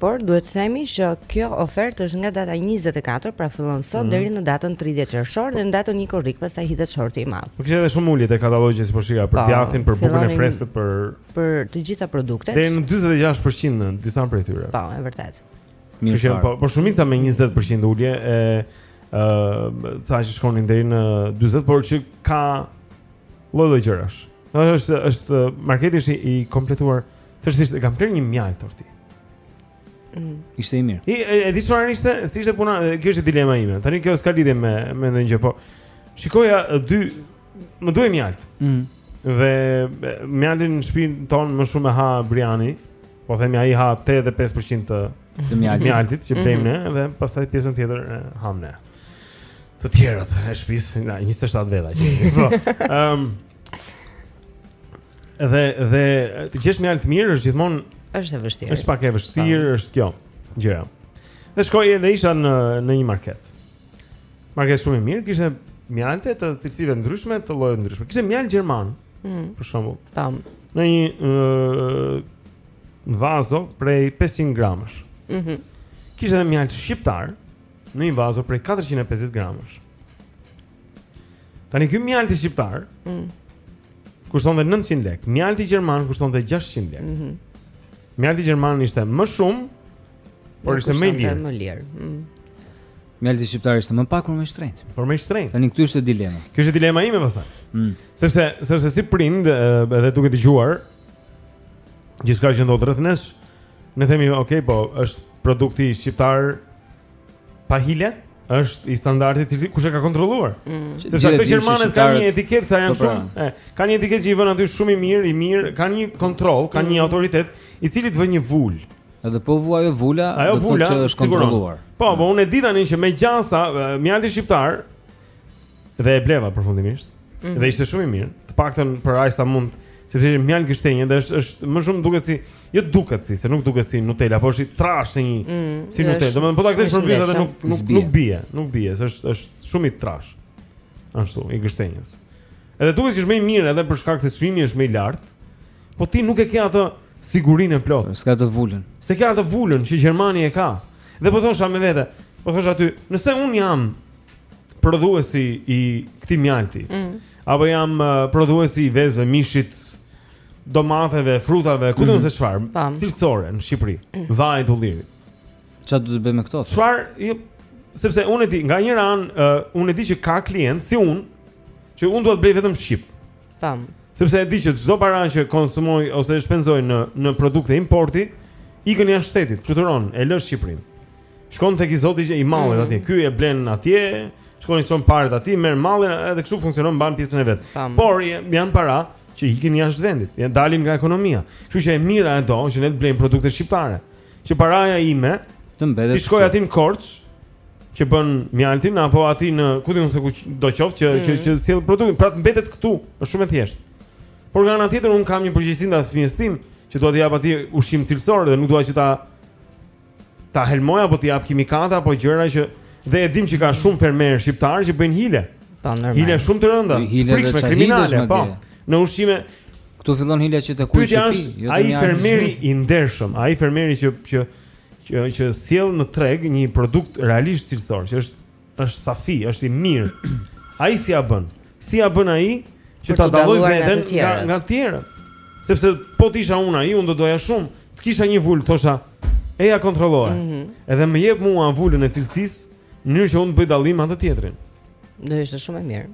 Por duhet të themi që kjo ofertë është nga data 24, pra fillon sot mm -hmm. deri në datën 30 qershor dhe në datën 1 korrik pastaj hidhet shorti i madh. Po kishte shumë ulje te katalogi siç po shihja për po, djathin, për bukën e freskët, për për të gjitha produktet. Deri në 46% në disa prej tyre. Po, e vërtetë. Mirë. Që po, po shumica me 20% ulje e ë uh, ca që shkonin deri në 40, por që ka lloj-lloj gjërash. Është është marketi i kompletuar Thjesht e kam blerë një mjaltë tjetër. Mm. Ishte i mirë. I e, e di çfarë ishte? Si ishte puna? Kjo është dilema ime. Tani kjo s'ka lidhje me me ndonjë gjë, po shikoja dje më duhej mjaltë. Mm. Dhe mjaltin në shtëpinë tonë më shumë e ha Briani. Po themi ai ha 85% të të mjaltit, mjaltit që bëjmë mhm. ne dhe pastaj pjesën tjetër e hamë ne. Të tjerët e shtëpisë, na 27 veta që. Po. Ëm, Dhe dhe të gjesh mjaltë të mirë është gjithmonë është e vështirë. Është pak e vështirë, po. është kjo gjëja. Dhe shkoj edhe isha në në një market. Market shumë i mirë, kishte mjaltë të cilësive të ndryshme, të llojeve të ndryshme. Kishte mjaltë gjerman. Mm. Për shembull. Tam. Në një uh, vazo prej 500 gramësh. Mhm. Mm kishte edhe mjaltë shqiptar në një vazo prej 450 gramësh. Tani ky mjalti shqiptar, mm. kushtonte 900 lek. Mjalti gjerman kushtonte 600 lek. Mhm. Mm mjalti gjerman ishte më shumë, por ishte më i lirë. Më lirë. Mm. Mjalti shqiptar ishte më pak por më i shtrenjtë. Por më i shtrenjtë. Tani këtu është dilema. Kjo është dilema ime pastaj. Mm. Sepse sepse si prind edhe duke dëgjuar gjithçka që ndodh rreth nesh, ne themi, "Ok, po, është produkti shqiptar Pa hile? është i standardit cili kush e ka kontrolluar. Mm. Sepse këta gjermanët kanë një etiketë, kanë po, pra. shumë, e, kanë një etiketë që i vënë aty shumë i mirë, i mirë, kanë një kontroll, kanë mm. një autoritet i cili të vë një vulë. Edhe po vu ajo vula, ajo do të thotë që është kontrolluar. Po, po unë e di tani që me gjasa, mjalti shqiptar Dhe e bleva përfundimisht. Mm -hmm. Dhe ishte shumë i mirë, të paktën për aq sa mund, sepse është mjaltë gështenje dhe është është më shumë duket si jo duket si se nuk duket si Nutella, por është i trashë si një mm, si Nutella. Domethënë po ta kthesh përmbys dhe nuk nuk nuk, nuk bie, nuk bie, është është shumë i trashë. Ashtu, i gështenjës. Edhe duket se është më i mirë edhe për shkak se çmimi është më i lartë. Po ti nuk e ke atë sigurinë e plotë. S'e ka atë vulën. S'e ka atë vulën që gjermani e ka. Dhe po thosha me vete, po thosha aty, nëse unë jam prodhuesi i këtij mjalti. Mm. Apo jam uh, prodhuesi i vezëve, mishit, domateve, frutave, ku di unë mm. se çfarë. Cilësore në Shqipëri, mm. vajit të ullirit. Çfarë do të bëj me këto? Çfarë? Jo, sepse unë e di, nga njëra anë, uh, unë e di që ka klientë si unë, që unë dua të blej vetëm shqip. Tam. Sepse e di që çdo para që konsumoj ose e shpenzoj në në produkte importi, ikën jashtë shtetit, fluturon, e lë Shqipërinë. Shkon tek i zoti që i mallit mm -hmm. atje. Ky e blen atje, shkon i çon paret atje, merr mallin, edhe kështu funksionon mban pjesën e vet. Tamam. Por janë para që ikin jashtë vendit, janë dalin nga ekonomia. Kështu që e mira e do që ne të blejmë produkte shqiptare. Që paraja ime të mbetet. T'i shkojë atij në Korçë që bën mjaltin apo atij në ku di un se kudo qoftë që mm -hmm. që që sjell produktin, pra të mbetet këtu, është shumë e thjeshtë. Por nga ana tjetër un kam një përgjegjësi ndaj fëmijës tim që dua t'i jap atij ushqim cilësor dhe nuk dua që ta ta helmoj apo t'i jap kimikate apo gjëra që dhe e dim që ka shumë fermerë shqiptarë që bëjnë hile. Po normal. Hile shumë të rënda, frikshme kriminale, po. Në ushqime këtu fillon hilja që të kuqë shtëpi, jo të Ai fermeri i ndershëm, ai fermeri që që që, që sjell në treg një produkt realisht cilësor, që është Është safi, është i mirë. Ai si ia bën? Si ia bën ai që ta dallojë veten nga nga të tjerët? Sepse po të isha unë ai, unë do doja shumë. Të kisha një vulë, thosha, eja kontrolloje. Mm -hmm. Edhe më jep mua vulën e cilësisë, në mënyrë që unë të bëj dallim atë tjetrin. Do ishte shumë e mirë.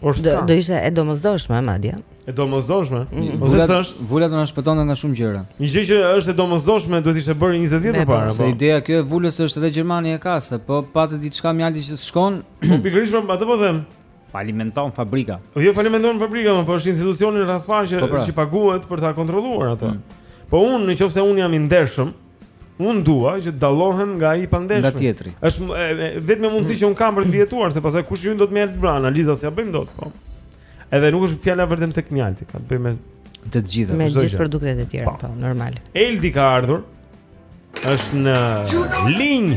Por do, do ishte e domosdoshme madje. E domosdoshme? Mm. Po s'është, vula do na shpëtonte nga shumë gjëra. Një gjë që është e domosdoshme duhet ishte bërë 20 vjet më po, parë. Po ideja kjo e vulës është edhe Gjermania e ka se po pate diçka mjalti që shkon. Po pikërisht atë po them. Falimenton fabrika. Po jo falimenton fabrika, por është institucioni rreth faqe po, pra. që paguhet për ta kontrolluar atë. Mm. Po unë nëse unë jam i ndershëm, Unë dua që të dallohem nga ai i pandershmi. Nga tjetri. Është e vetmja mundësi që un kam për të mbijetuar, se pastaj kush ju do të mjalt bra analiza s'ja bëjmë dot, po. Edhe nuk është fjala vetëm tek mjalti, ka të bëjë me të të gjitha, me gjithë produktet e tjera, po, po normal. Eldi ka ardhur. Është në linjë.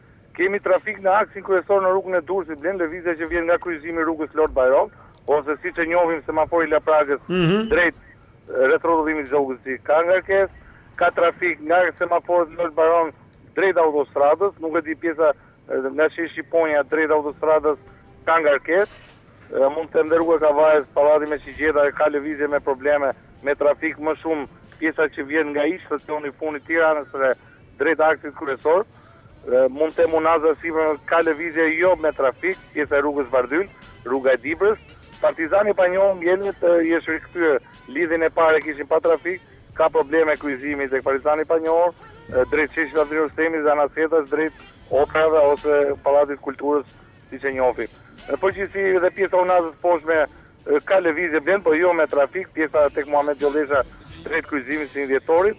Kemi trafik në aksin kryesor në rrugën e Durrësit Blendi, lëvizja që vjen nga kryqëzimi i rrugës Lord Byron, ose siç e njohim semafori i Laprakës drejt rrethrrotullimit Zogut Zi ka ngarkesë, ka trafik nga semaforët Lord Byron drejt autostradës, nuk e di pjesa nga sheshi Shqiponja drejt autostradës ka ngarkesë, mund të them dhe rruga e Kavajës, pallati me shigjeta ka lëvizje me probleme, me trafik më shumë pjesa që vjen nga ish-stacioni i fundit i Tiranës së Drejt aksit kryesor, mund të them unaza e sipërme, ka lëvizje jo me trafik, pjesa e rrugës Bardhyl, rruga e Dibrës. Partizani i Panjohur ngjeljet i është rikthyer. Lidhjen e parë e kishim pa trafik, ka probleme kryqëzimi tek Partizani i Panjohur, drejt Sheshi Llazir Rustemi dhe anasjelltas drejt Operave ose Pallatit të Kulturës, siç e njohim. Në përgjithësi edhe pjesa e unazës së poshtme Ka lëvizje Blendi, por jo me trafik, pjesa tek Muhamet Gjollesha drejt kryqëzimit të Një Dhjetorit,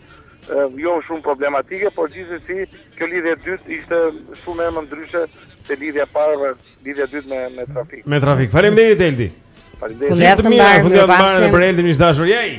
jo shumë problematike, por gjithsesi kjo lidhje e dytë ishte shumë herë më ndryshe se lidhja e parë, pra lidhja e dytë me me trafik. Me trafik. Faleminderit Eldi. Faleminderit. Gjithë të mira, fundjavë të mbarë për Eldin miq të dashur. Yay!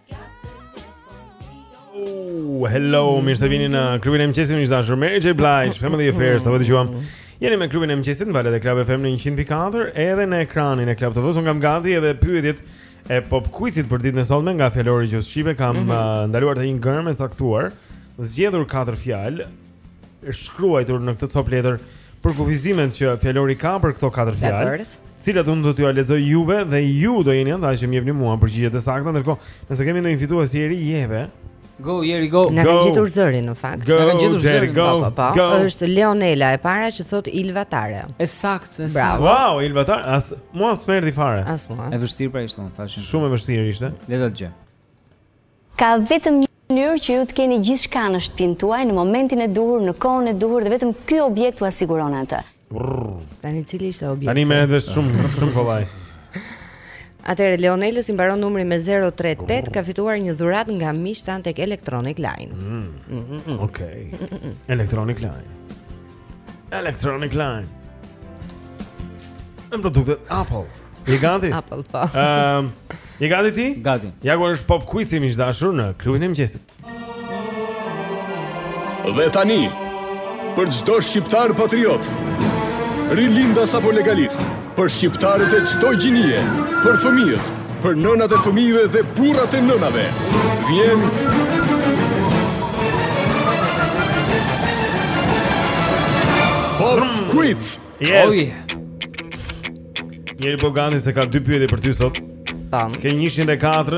Ooh, hello, mirë se vini në klubin e mëngjesit, miq të dashur. Mary J Blige, Family Affairs, sapo dëgjuam. Jeni me klubin e mëngjesit në valët e Club FM në 100.4, edhe në ekranin e Club TV-s. Unë kam gati edhe pyetjet e Pop Quizit për ditën e sotme nga fjalori i gjuhës shqipe. Kam mm -hmm. uh, ndaluar te një gërmë e caktuar, zgjedhur katër fjalë shkruajtur në këtë copë letër përkufizimet që fjalori ka për këto katër fjalë. Të cilat unë do t'jua lexoj juve dhe ju do jeni ata që më jepni mua përgjigjet e sakta. Ndërkohë, nëse kemi ndonjë fituese, Jeri, jepe. Go Jeri go. Na kanë gjetur zërin në fakt. Na kanë gjetur zërin. Go, pa, pa, pa. Është Leonela e para që thotë Ilva Tare. E saktë, e saktë. Wow, Ilva Tare. As mua s'më erdhi fare. As mua. E vështirë pra ishte, thashë. Shumë e vështirë ishte. Le ta dëgjojmë. Ka vetëm një mënyrë që ju të keni gjithçka në shtëpinë tuaj në momentin e duhur, në kohën e duhur dhe vetëm ky objekt ua siguron atë. Tani cili ishte objekti? Tani merret vesh shumë shumë kollaj. Atëherë Leonelës i mbaron numri me 038 ka fituar një dhuratë nga miqtë tanë tek Electronic Line. Mm. Mm, mm, mm. Okej. Okay. Electronic Line. Electronic Line. Me produktet Apple. Je gati? Apple po. Ehm, um, je gati ti? Gati. Ja ku është Pop Quizi miq të dashur në klubin e mëngjesit. Dhe tani, për çdo shqiptar patriot, rilindas apo legalist, Për shqiptarët e çdo gjinie, për fëmijët, për nënat e fëmijëve dhe burrat e nënave, vjen Pop Quiz. Yes. Oj. Jeri, bëhu gati se ka dy pyetje për ty sot. Tam. Ke 100-shin,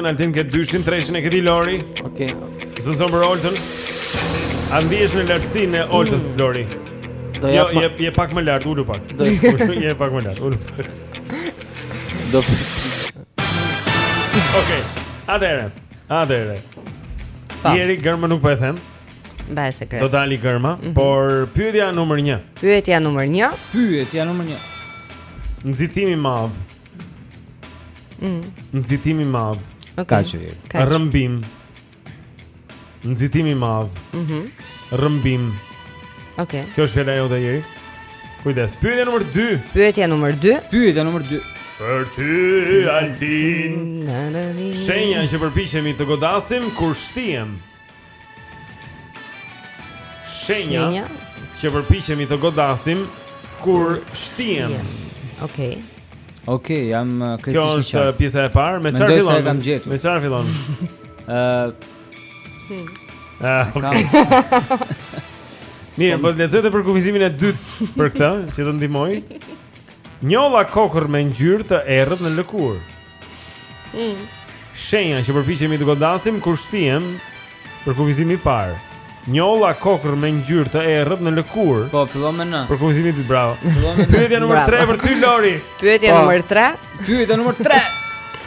Altin ke 200, 300 e ke ti Lori. Okej. Okay. Zon zon për Oltën. A ndihesh në lartësinë e Oltës mm. Lori? Do jo, jap. Je je pak më lart, ulu pak. Do je pak më lart, ulu. Do. Okej. Atëre. Atëre. Jeri gërmën nuk po e them. Mbaje sekret. Do dali gërma, mm -hmm. por pyetja numër 1. Pyetja numër 1. Pyetja numër 1. Nxitim i madh Mm. Nxitim i madh. Okay. Kaq. Rrëmbim. Nxitim i madh. Mhm. Mm Rrëmbim. Okej. Okay. Kjo është fjala jote Jeri. Kujdes. Pyetja nr. 2. Pyetja nr. 2. Pyetja nr. 2. Për ty Altin. Shenja që përpiqemi të godasim kur shtiem. Shenja, Shenja. që përpiqemi të godasim kur shtiem. Okej. Okay. Okej, okay, jam uh, krejtësisht. Kjo është uh, pjesa e parë, me çfarë fillon? Me çfarë fillon? Ëh. Ah, okay. Mirë, po lexoj dhe përkufizimin e dytë për këtë, që të ndihmoj. Njollë a kokërr me ngjyrë të errët në lëkurë. Mm. Shenja që përpiqemi të godasim kur shtiem për kufizimin e parë. Njollë a kokërr me ngjyrë të errët në lëkurë. Po, fillon me në. Për kufizimin e dytë, bravo. Pyetja numër 3 për ty Lori. Pyetja po. numër 3. Pyetja numër 3.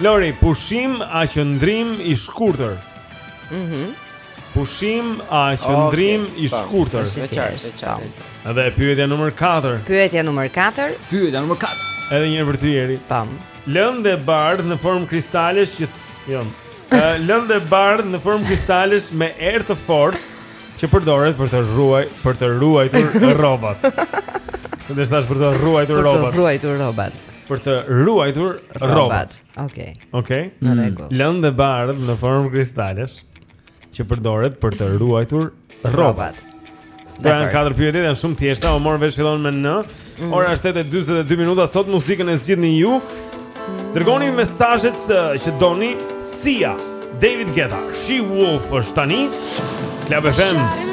Lori, pushim a qëndrim i shkurtër? Mhm. Mm pushim a qëndrim okay. i po, shkurtër? Është qartë, është qartë. Dhe pyetja numër 4. Pyetja numër 4. Pyetja numër 4. Edhe një herë për ty Eri. Pam. Lëndë e bardhë në formë kristalesh që jo. Lëndë e bardhë në formë kristalesh me erë të fortë që përdoret për të ruaj, për të ruajtur rrobat. Dhe thashë për të ruajtur rrobat. Për të ruajtur rrobat. Për të ruajtur rrobat. Okej. Okej. Në rregull. Lëndë e bardhë në formë kristalesh. që përdoret për të ruajtur rrobat. Dhe janë katër pyetje, janë shumë të thjeshta, u morën vesh fillon me në. Mm. Ora është 8:42 minuta, sot muzikën e zgjidhni ju. Dërgoni mesazhet që doni Sia, David Guetta, She Wolf është tani. Club FM.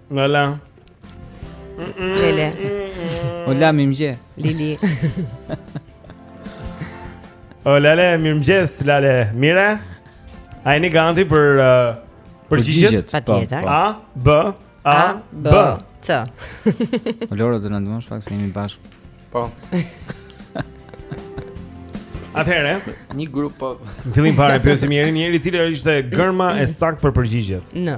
Lala. Lele. O la, mirëmëngjes. Lili. O Lale, mirëmëngjes Lale. Mirë? A jeni gati për uh, për përgjigjet? Patjetër. Po, po. A B A B C. O Lora do na ndihmosh pak se jemi bashkë. Po. Atëherë, një grup po. Fillim fare pyesim njëri njëri i cila ishte gërma e saktë për përgjigjet. Në.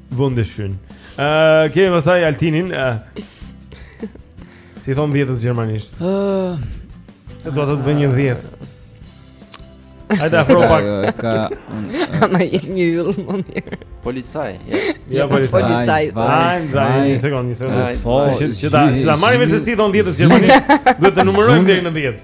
Wunderschön. Ëh, uh, kemi pasaj Altinin. Uh, si thon dhjetës gjermanisht? Ëh, uh, do të të vë një dhjet. Hajde afrohu pak. Ka, ama jeni një yll më mirë. Polizei. Ja Polizei. Polizei. Ai, ai, një sekond, një sekond. Po, që ta, që ta marrim vesh si i thonë dhjetës gjermanisht. Duhet të numërojmë deri në 10.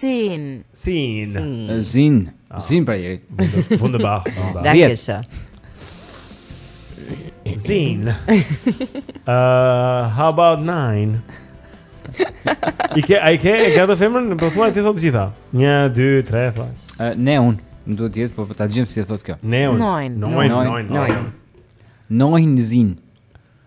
Zehn. Zehn. Zehn. Zehn pra Eri. Wunderbar. Dankeschön. Zehn. Uh, how about nine? I ke, a i ke, e gata femrën, po thua ti thot gjitha. 1 2 3 thua. Ne un, më duhet të jetë, po, po ta gjejmë si e thot kjo. Ne un. Neun, neun, neun. Neun zehn.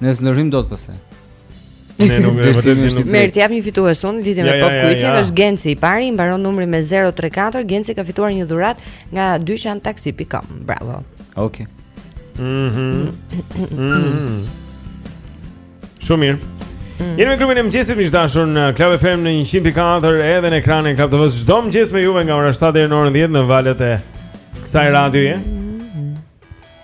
Ne s'ndërhym dot pse. Ne nuk e vërtetë që nuk. More t'i jap një fitues unë lidhje me pop quizin, është Genci i pari, mbaron numri me 034, Genci ka fituar një dhuratë nga dyqantaksi.com. Bravo. Okej. Okay. Mhm. Mhm. Shumë mirë. Mm. Jemi me grupin e mëngjesit miq të dashur në Club FM në 104 edhe në ekranin e Club TV. Çdo mëngjes me juve nga ora 7 deri në orën 10 në valët e kësaj radioje. Mm.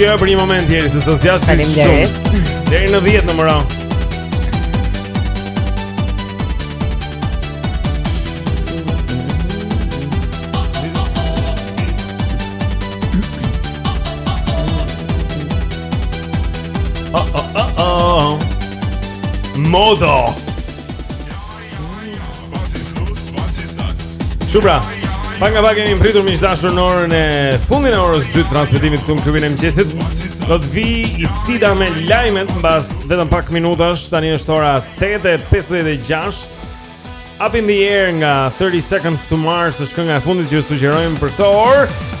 Që për një moment deri se sot jashtë Falim derit Deri në dhjetë numëro Oh, oh, oh, oh. Modo Pra, pak nga pak kemi mbërritur miq të dashur në orën e fundin e orës 2 transmetimit këtu në klubin e mëngjesit Do të vi Isida me lajmet mbas vetëm pak minutash Tani është ora 8.56 Up in the air nga 30 seconds to Mars është kënga e fundit që ju sugjerojmë për këtë orë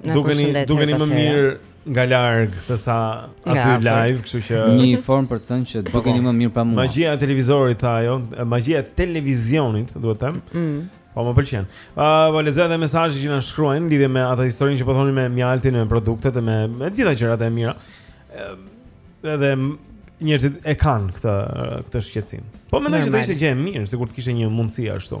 Dukeni dukeni më mirë nga larg se sa aty live, kështu që një formë për të thënë që po, po. dukeni më mirë pa mua. Magjia e televizorit tha ajo, magjia e televizionit, duhet të them. Mm. Po më pëlqen. Ëh, uh, po lexoj edhe mesazhe që na shkruajnë lidhje me atë historinë që po thonim me mjaltin e produktet e me me të gjitha gjërat e mira. Ëh, edhe njerëzit e kanë këtë këtë shqetësim. Po mendoj që do ishte gjë e mirë, sikur të kishte një mundësi ashtu.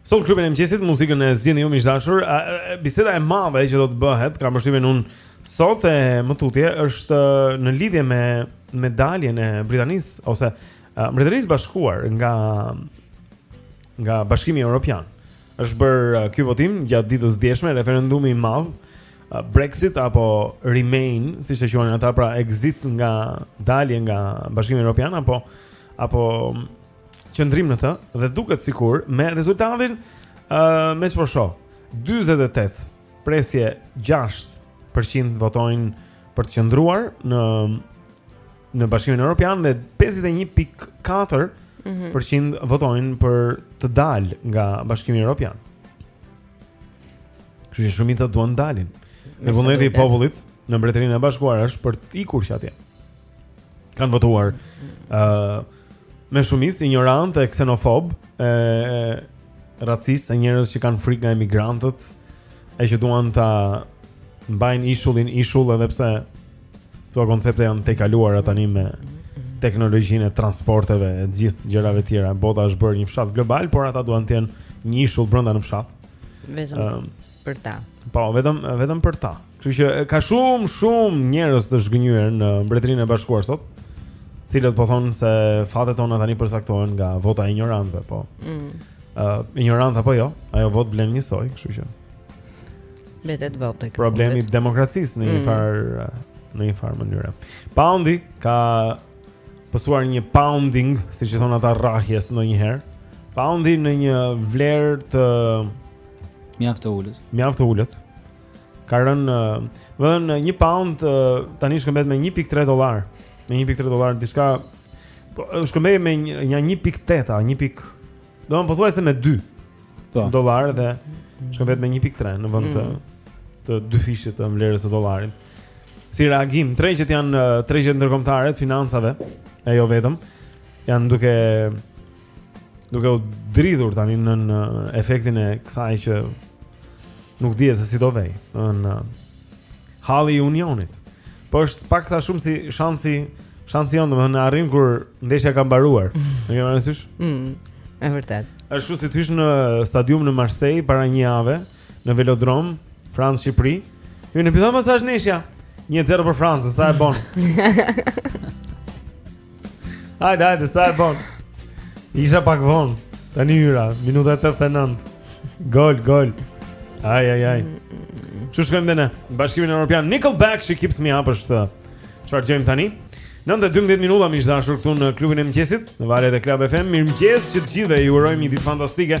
Sot në klubin e mëngjesit muzikën e zgjidhni ju miq të dashur. Biseda e madhe që do të bëhet, kam përshtypjen unë sot e më tutje është në lidhje me daljen e Britanisë ose uh, Mbretërisë Bashkuar nga nga Bashkimi Evropian. Është bërë uh, ky votim gjatë ditës djeshme referendumi i madh uh, Brexit apo Remain, siç e quajnë ata, pra exit nga dalje nga Bashkimi Evropian apo apo qëndrim në të dhe duket sikur me rezultatin ë uh, me çfarë shoh 48 presje 6% votojnë për të qëndruar në në Bashkimin Evropian dhe 51.4 mm -hmm. përqind votojnë për të dalë nga Bashkimi Evropian. Kështu që shumica duan të dalin dhe vullneti i popullit në Mbretërinë e Bashkuar është për të ikur që atje. kanë votuar ë uh, me shumicë injorantë e ksenofobë, e racistë, njerëz që kanë frikë nga emigrantët, e që duan ta mbajnë ishullin ishull edhe pse këto koncepte janë tejkaluara tani me teknologjinë e transporteve e gjithë gjërave të tjera. Bota është bërë një fshat global, por ata duan të jenë një ishull brenda në fshat. Vetëm. Ëm, për ta. Po, vetëm vetëm për ta. Kështu që ka shumë shumë njerëz të zhgënjyer në Mbretërinë e Bashkuar sot, të cilët po thonë se fatet tona tani përcaktohen nga vota e injorantëve, po. Ëh, mm. uh, injorant apo jo, ajo votë vlen njësoj, kështu që. Mbetet votë. Problemi i demokracisë në një mm. farë në një farë mënyre. Poundi ka pësuar një pounding, siç i thonë ata rrahjes ndonjëherë. Poundi në një vlerë të Mjaft të ulët. Mjaft të ulët. Ka rënë, domethënë, 1 pound tani shkëmbehet me 1.3 dollar. Me 1.3 dollar diçka po shkëmbehej me një 1.8, 1. Domethënë pothuajse me 2 po. dollar dhe shkëmbehet me 1.3 në vend të mm. të dyfishit të vlerës së dollarit. Si reagim, tregjet janë tregjet ndërkombëtare të financave, e jo vetëm. Janë duke duke u dridhur tani nën efektin e kësaj që nuk dihet se si do vejë halli i unionit. Po është pak a shumë si shansi, shansi jonë, domethënë arrijmë kur ndeshja ka mbaruar. E ke parasysh? Mm. Është vërtet. Është kështu si të hysh në stadium në Marseille para një jave, Në Velodrom, Francë Shqipëri. Ju ne pyetëm sa është ndeshja? 1-0 për Francën, sa e bon? Hajde, hajde, sa e bon? Isha pak vonë. Tani hyra, minuta 89. Gol, gol. Ai ai ai. Që shkojmë ne në Bashkimin Evropian Nickelback she keeps me up është çfarë dëgjojmë tani. 9:12 minuta miq të dashur këtu në klubin e mëngjesit, në valët e Club FM. Mirëmëngjes, që të gjithëve ju urojmë një ditë fantastike.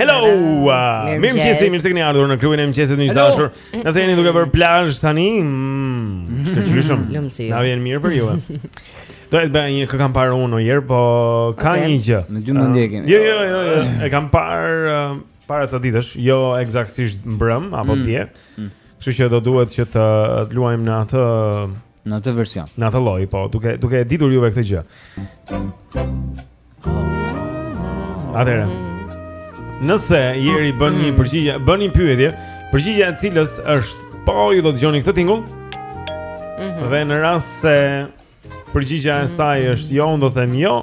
Hello. Uh, mirë mëngjes, mirë se keni ardhur në klubin e mëngjesit të dashur. Nëse jeni duke bërë plazh tani, mm, shkëlqyeshëm. Na vjen mirë për ju. Do të bëj një kë kam parë unë o Jer, po ka një gjë. Në dy mendje jemi. Jo, jo, jo, jo. E kam parë para ca ditësh, jo eksaktësisht mbrëm apo mm. dje. Mm. Kështu që do duhet që të luajmë në atë Në atë version. Në atë lloj, po, duke duke e ditur juve këtë gjë. Atëherë. Nëse Jeri bën një mm. përgjigje, bën një pyetje, përgjigja e cilës është po ju do të dëgjoni këtë tingull? Mhm. Dhe në rast se përgjigja e saj është jo, unë do të them jo,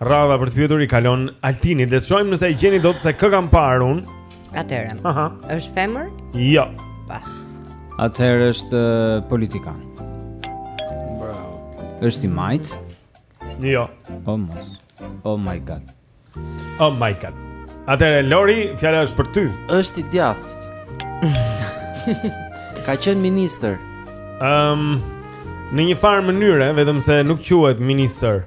Rradha për të pyetur i kalon Altinit. Le të shohim nëse e gjeni dot se kë kam parë unë. Atëherë. Aha. Është femër? Jo. Pa. Atëherë është politikan. Bravo. Është i majtë? Jo. Oh my. Oh my god. Oh my god. Atëherë Lori, fjala është për ty. Është i djathtë. Ka qenë ministër. Ehm, um, në një farë mënyre, vetëm se nuk quhet ministër.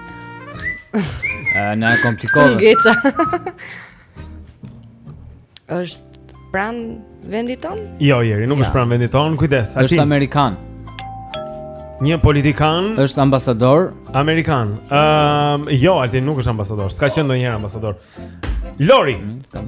Ëh, na komplikon. Geca. Është pranë vendit tonë? Jo, Jeri, nuk është pranë vendit tonë. Kujdes, Alti. Është amerikan. Një politikan është ambasador amerikan. Ëm, ehm, um, jo, Alti, nuk është ambasador. S'ka qenë ndonjëherë ambasador. Lori. Mm,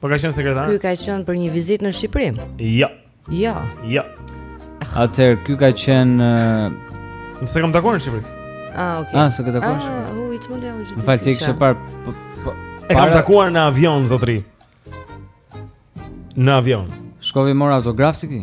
Po ka qenë sekretar? Ky ka qenë për një vizitë në Shqipëri. Jo. Jo. Jo. Atëherë ky ka qenë uh... s'e kam takuar në Shqipëri. Ah, okay. Ah, s'e ka takuar. Ah, u çmendëm gjithë. Fal tek se par e kam takuar në avion zotri. Në avion. Shkovi more autograf ti?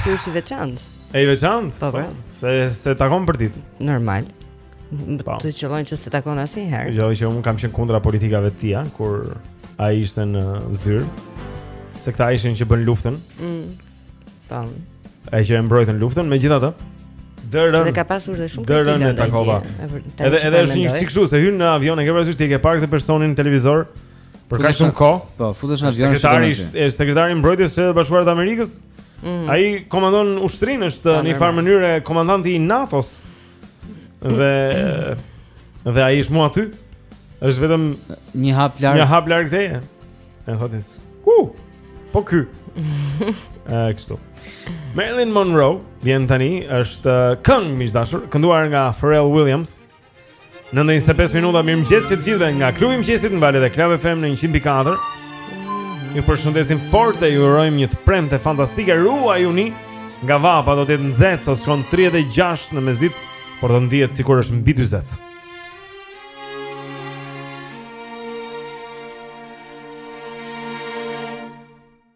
Ky është i veçantë. I veçantë? Po, po. po, se s'e takon përditë. Normal. Po. Të qëllon që s'e takon asnjëherë. Jo, që un kam qenë kundra politikave të tija kur ai ishte në zyrë. Se këta ishin që bënë luftën. Mm. Po. E që e mbrojtën luftën, megjithatë. Dorën. Dhe ka pasur dhe shumë kritika. Dorën e takova. Edhe edhe është një çik ashtu se hyn në avion e ke parasysh ti e ke parë këtë personin në televizor. Për kaq shumë kohë? Po, futesh në avion. Sekretari, sekretari i mbrojtjes së Shteteve të Bashkuara të Amerikës. Mm. Ai komandon ushtrinë, është në një farë mënyrë komandanti i NATO-s. Dhe dhe ai është mu aty. Është vetëm një hap larg. Një hap larg teje. E thotë. Ku? Po ky. Ëh, kështu. Marilyn Monroe vjen tani, është këngë miq të dashur, kënduar nga Pharrell Williams. 9 e 5 minuta mirëmëngjes të gjithëve nga klubi i mëngjesit në valët e Club FM në 100.4 Ju përshëndesim fort e ju urojmë një të premte fantastike Ruajuni nga vapa do të jetë nxehtë Sot shkon 36 në mesdit Por do ndihet sikur është mbi dyzet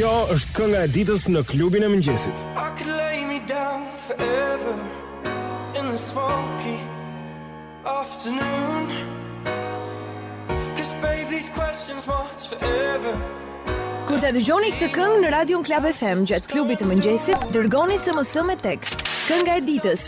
Kjo është kënga e ditës në klubin e mëngjesit. I could lay me down forever in the smoky afternoon. Cuz baby these questions what's forever. Kur ta dëgjoni këtë këngë në radion Club FM gjatë klubit të mëngjesit, dërgoni SMS me tekst. Kënga e ditës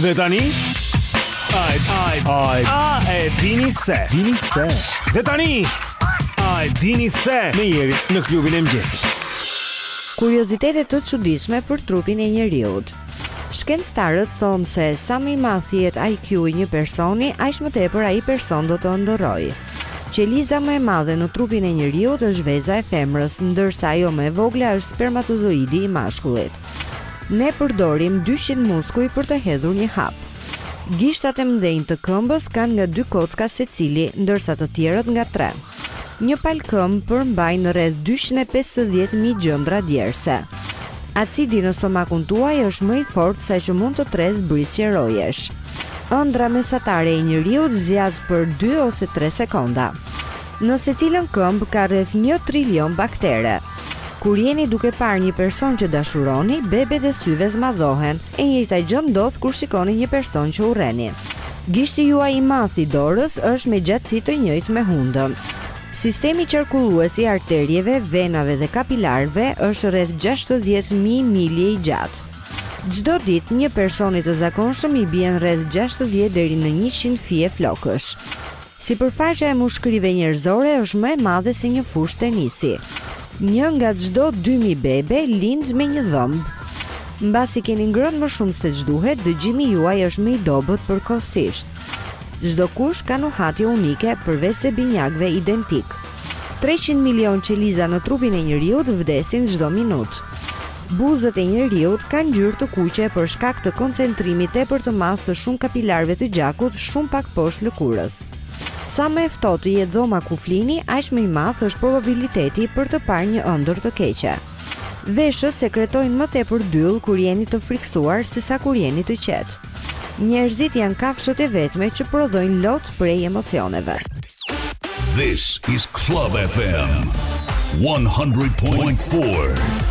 Dhe tani A, a, a, a e dini se, dini se. Dhe tani, a e dini se, me Jerin në klubin e mëngjesit. Kuriozitete të çuditshme për trupin e njeriut. Shkencëtarët thonë se sa më i madh të jetë IQ i një personi, aq më tepër ai person do të ëndërrojë. Qeliza më e madhe në trupin e njeriut është veza e femrës, ndërsa ajo më e vogla është spermatozoidi i mashkullit. Ne përdorim dyqind muskuj për të hedhur një hap. Gishtat e mëdhenj të këmbës kanë nga dy kocka secili, ndërsa të tjerët nga tre. Një palë këmbë përmbajnë rreth dyqind e pesëdhjetë mijë gjëndra djerse. Acidi në stomakun tuaj është më i fortë sa që mund të tresë brisqe rojesh. Ëndrra mesatare e njeriut zgjat për dy ose tre sekonda. Në secilën këmbë ka rreth një trilion baktere. Kur jeni duke parë një person që dashuroni, bebet e syve zmadhohen. E njëjta gjë ndodh kur shikoni një person që urreni. Gishti juaj i madh i dorës është me gjatësi të njëjtë me hundën. Sistemi qarkullues i arterieve, venave dhe kapilarëve është rreth gjashtëdhjetë mijë milje i gjatë. Çdo ditë një personi të zakonshëm i bien rreth gjashtëdhjetë deri në njëqind fije flokësh. Sipërfaqja e mushkërive njerëzore është më e madhe se një fushë tenisi. Një nga çdo dy mijë bebe lind me një dhëmb. Mbasi keni ngrënë më shumë se ç'duhet, dëgjimi juaj është më i dobët përkohësisht. Çdokush ka nuhatje unike, përveçse binjakëve identikë. Treqind milionë qeliza në trupin e njeriut vdesin çdo minutë. Buzët e njeriut kanë ngjyrë të kuqe për shkak të koncentrimit tepër të madh të shumë kapilarëve të gjakut shumë pak poshtë lëkurës. Sa më e ftohtë të jetë dhoma ku flini, aq më i madh është probabiliteti për të parë një ëndërr të keqe. Veshët sekretojnë më tepër dyll kur jeni të frikësuar sesa kur jeni të qetë. Njerëzit janë kafshët e vetme që prodhojnë lot prej emocioneve. This is Club FM 100.4.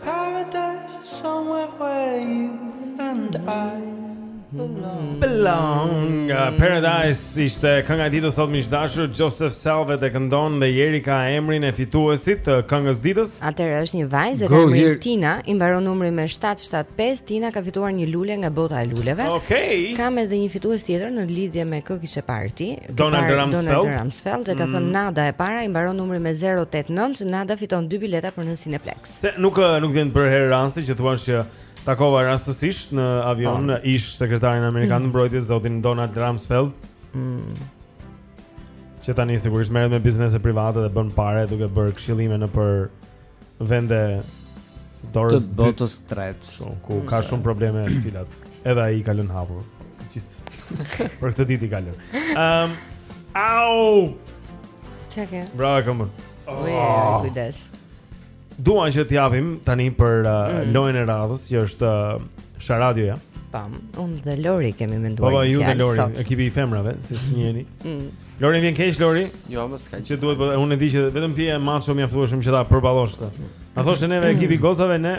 Paradise is somewhere where you and I belong. Belong. Uh, Paradise ishte kënga e ditës sot miq të dashur, Josef Salvat e këndon dhe Jeri ka emrin e fituesit të këngës ditës. Atëherë është një vajzë ka emrin Tina, i mbaron numri me 775. Tina ka fituar një lule nga bota e luleve. Okej. Okay. Kam edhe një fitues tjetër në lidhje me kë kishe parë ti. Donald Rumsfeld. Rumsfeld e ka thënë mm. Nada e para i mbaron numri me 089, Nada fiton dy bileta për në Cineplex. Se nuk nuk vjen përherë rasti që thuash që takova rastësisht në avion po. ish sekretarin amerikan të mm. mbrojtjes zotin Donald Rumsfeld. Mm. Që tani sigurisht merret me biznese private dhe bën pare duke bërë këshillime në për vende të botës tretë. ku ka shumë probleme të cilat edhe ai ka lënë hapur. Gjithsesi. Për këto ditë i ka lënë. Ehm, um, au! Çka? Bravo këmbë. Oh. Oj, kujdes. Duan që të japim tani për uh, mm. lojën e radhës që është uh, Sharadioja. Pam, unë dhe Lori kemi menduar. Po, po ju dhe Lori, ekipi i femrave, si njëni. Mm. Lori s'vjen keq Lori? Jo, më s'ka. Që duhet, po, unë e di që vetëm ti je macho mjaftueshëm që ta përballosh këtë. Na thoshte neve ekipi i gocave ne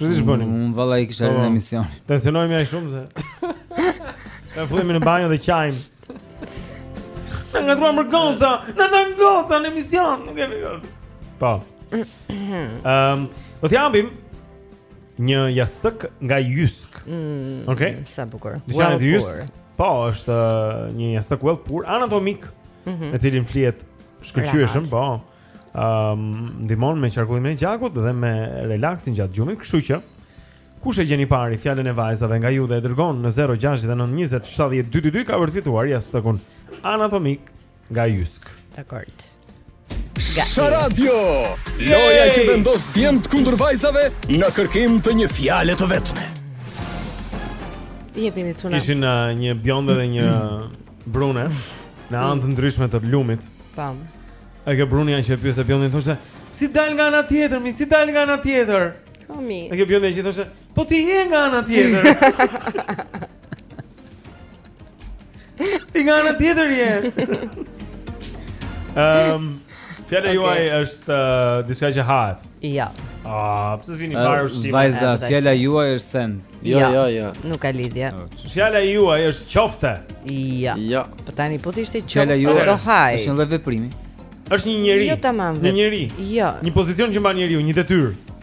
Kështu siç bënim. Unë valla i kisha po, në emision. Tensionohemi shumë se. Ne futemi në banjë dhe qajmë. Na ngatërruan për goca, na thanë goca në emision, nuk e di. Po. Ehm, do të jam Një jastëk nga Jysk. Mm, Okej. Okay? Sa bukur. Dyqani i Jysk. Po, është uh, një jastëk Wellpur anatomik, mm -hmm. me të cilin flihet shkëlqyeshëm, po. Ëm um, ndihmon me qarkullimin e gjakut dhe me relaksin gjatë gjumit, kështu që kush e gjen i pari fjalën e vajzave nga ju dhe e dërgon në 069 20 70 222 ka për të fituar jastëkun anatomik Nga Jysk. Dakord. Sha Radio! Loja që vendos djemt kundër vajzave në kërkim të një fjale të vetme. Jepini çuna. Ishin uh, një bjonde dhe një brune në anë të ndryshme të lumit. Pam. Ajo brunia e pyeste bjonden thoshte, "Si dal nga ana tjetër, mi si dal nga ana tjetër?" Komi. Ajo bjondja i thoshte, Po ti je nga ana tjetër. Ti nga ana tjetër je. Ehm, um, fjala okay. juaj është uh, diçka që hahet. Jo. Ah, pse s'vini uh, fare ushtim? Vajza, uh, fjala juaj është send. Jo, jo, jo. Nuk ka lidhje. Oh, fjala juaj është qofte. Jo. Jo. Po tani po të ishte qofte do hahej. Është një veprim. Është një njerëz. Jo tamam. Një njerëz. Jo. Një pozicion që mban njeriu, një detyrë.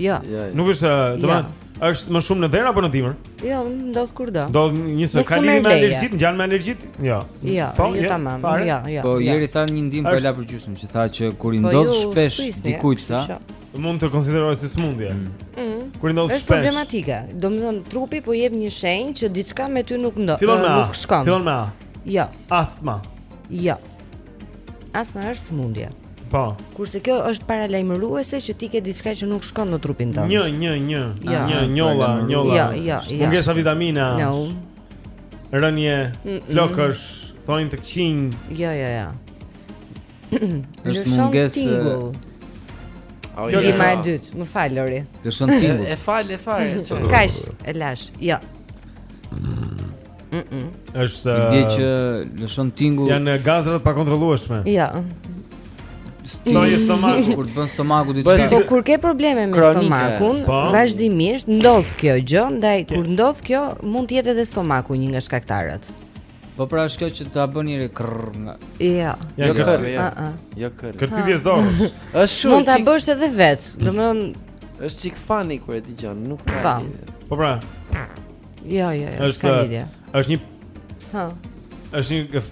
Jo. Nuk është, domethënë, është më shumë në verë apo në dimër? Jo, ndodh kurdo. Domethënë ka lidhje me alergjit, ngjan me alergjit? Jo. Jo, po, jo, jo tamam. Jo, jo. Po jo. Jeri tha një ndihmë por e la për gjysmë, që tha që kur i, po, ndodh shpesh dikujt tha, mund të konsiderohet si smundje. Mm. Mm. Kur i ndodh shpesh. Është problematike. Domethënë trupi po jep një shenjë që diçka me ty nuk ndodh, nuk shkon. Fillon me A. Jo. Astma. Jo. Astma është sëmundje. Po. Kurse kjo është paralajmëruese që ti ke diçka që nuk shkon në trupin tënd. Një, një, një, jo. një, njolla, njolla. Jo, jo, jo. Mungesa vitamina. No. Rënie flokësh, thonj të këqinj. Jo, jo, jo. Është mungesë tingull. Oh, jo, jo. Ndihma e dytë, më fal Lori. Lëshon tingull. E fal, e fal. Kaç, e lash. Jo. Mm -mm. Është Një që lëshon tingull. Janë gazra të pakontrollueshme. Jo. Ja. Stingo i stomakut, kur të bën stomaku diçka. Po, po kur ke probleme me stomakun, po. vazhdimisht ndodh kjo gjë, ndaj kur ndodh kjo, mund të jetë edhe stomaku një nga shkaktarët. Po pra është kjo që ta bën njëri krrr nga. Jo. Jo, jo kërr, jo. Jo kërr. Kërr ti gjezosh. Është shumë. Mund ta bësh edhe vet. Domethënë është çik funny kur e dëgjon, nuk ka. Po. po pra. Jo, jo, jo, është ka lidhje. Është një Hë. Është një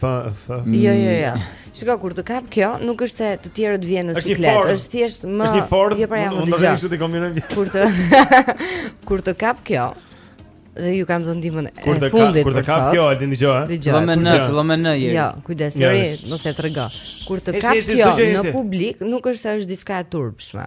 fa fa. Jo, jo, jo. Shikoj kur të kap kjo, nuk është se të tjerët i vë në siklet, është thjesht më Është një Ford. Jo, pra jam më dëgjoj. Është ti kombinojmë. Kur të Kur të kap kjo, dhe ju kam dhënë ndihmën e fundit për sot. Kur të kap kjo, e dini gjë, ëh. Fillon me në, fillon me në je. Jo, kujdes, Lori, mos e trego. Kur të kap kjo në publik, nuk është se është diçka e turpshme.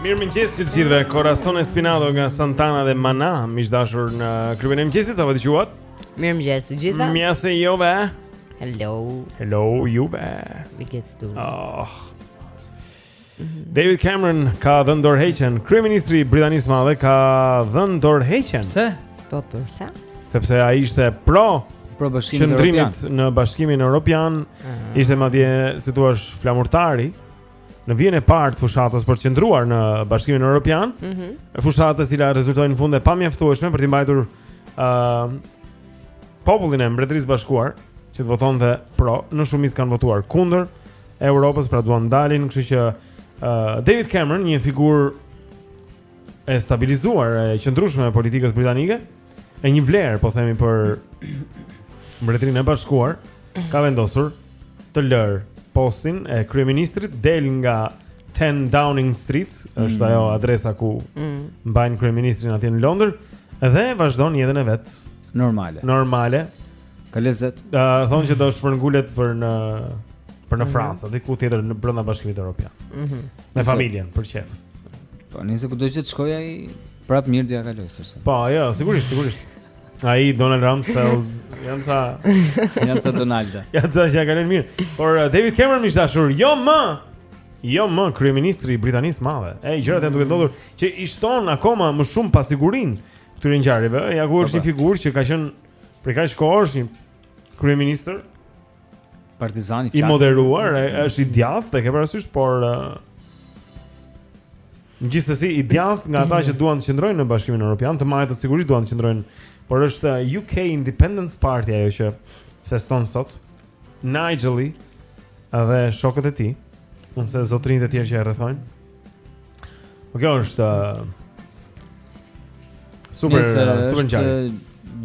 Mirëmëngjes që të gjithëve, Corazon Espinado nga Santana dhe Mana, miq të dashur në klubin e mëngjesit, apo të quat? Mirëmëngjes, gjitha? Mja se jo be? Hello. Hello, you be? We get to. Oh. David Cameron ka dhënë dorëheqjen, kryeministri i Britanisë së Madhe ka dhënë dorëheqjen. Pse? Po përse? Sepse ai ishte pro pro bashkimit qëndrimit në Bashkimin Evropian, uh ah. -huh. ishte madje si të thuash flamurtari. në vijën e parë të fushatës për të qëndruar në Bashkimin Evropian. Ëh. Mm -hmm. Fushatë e cila rezultoi në fund e pamjaftueshme për të mbajtur ëh uh, popullin e Mbretërisë së Bashkuar që të votonte pro, në shumicë kanë votuar kundër Evropës, pra duan të dalin, kështu që uh, David Cameron, një figurë e stabilizuar e qëndrueshme e politikës britanike, një vlerë, po themi për Mbretërinë e Bashkuar, ka vendosur të lërë postin e kryeministrit del nga 10 Downing Street, është mm. ajo adresa ku mm. mbajnë kryeministrin atje në Londër dhe vazhdon jetën e vet normale. Normale. Ka lezet. Ë uh, thonë që do të shpërngulet për në për në mhm. Francë, mm -hmm. diku tjetër në brenda Bashkimit Evropian. Mhm. Mm me familjen për qejf. Po, se kudo të shkojë ai prap mirë do ia kalojë sërish. Po, jo, sigurisht, sigurisht. Ai Donald Rumsfeld janë sa janë sa Donalda. Ja do t'ia kalojë mirë. Por uh, David Cameron miq të dashur, jo më. Jo më kryeministri i Britanisë së Madhe. E gjërat janë duke mhm. ndodhur që i shton akoma më shumë pasigurinë e këtyre ngjarjeve. Ja ku është një figurë që ka qenë Prej kaq kohë është një kryeministër partizani i moderuar, mm -hmm. është i djathtë, e ke parasysh, por uh, gjithsesi i djathtë nga ata mm -hmm. që duan të qëndrojnë në Bashkimin Evropian, të majtët sigurisht duan të qëndrojnë, por është eh, UK Independence Party ajo që feston sot. Nigeli dhe shokët e tij, ose zotrinjtë e tjerë që e rrethojnë. Po kjo është uh, super Nese, uh, super është gjë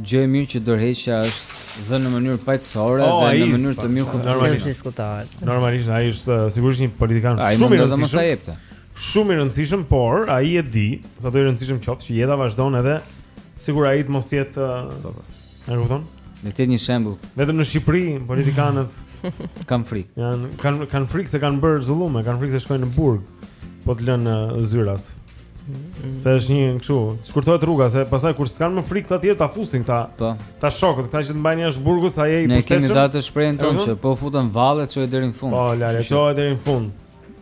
gjë e mirë që dorëheqja është dhe në mënyrë paqësore oh, dhe në mënyrë të mirë kuptuar. Normalisht diskutohet. Normalisht ai është uh, sigurisht një politikan shumë i rëndësishëm. Shumë i rëndësishëm, por ai e di, sado i rëndësishëm qoftë që jeta vazhdon edhe sikur ai të mos jetë uh, E kupton? Me këtë një shembull. Vetëm në Shqipëri politikanët kanë frikë. Jan kanë kanë frikë se kanë bërë zullume, kanë frikë se shkojnë në burg po të lënë uh, zyrat. Mm. Se është një kështu, shkurtohet rruga se pastaj kur s'kanë më frikë të tjerët ta fusin këta. Po. Ta fusin shokët, këta që të mbajnë jashtë burgut sa je i pushtetshëm. Ne kemi atë shprehjen tonë që po u fute n'valle çoje deri në fund. Po, lale, çoje deri në fund.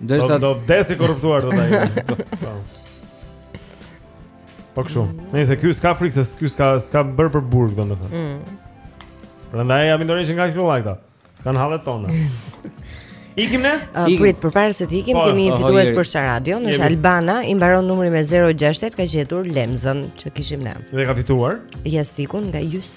Ndërsa do vdes i korruptuar do ta jeni. Po kështu. Nëse ky s'ka frikë, ky s'ka s'ka bërë për burg domethënë. Mm. Prandaj jam ndonjë që nga këto lajta. S'kanë hallet tona. Ikim ne? Uh, prit, përpara se të ikim, po, kemi një fitues për Shah Radio, në Albana, i mbaron numri me 068, ka gjetur Lemzën që kishim ne. Dhe ka fituar? Jastikun nga Jysk.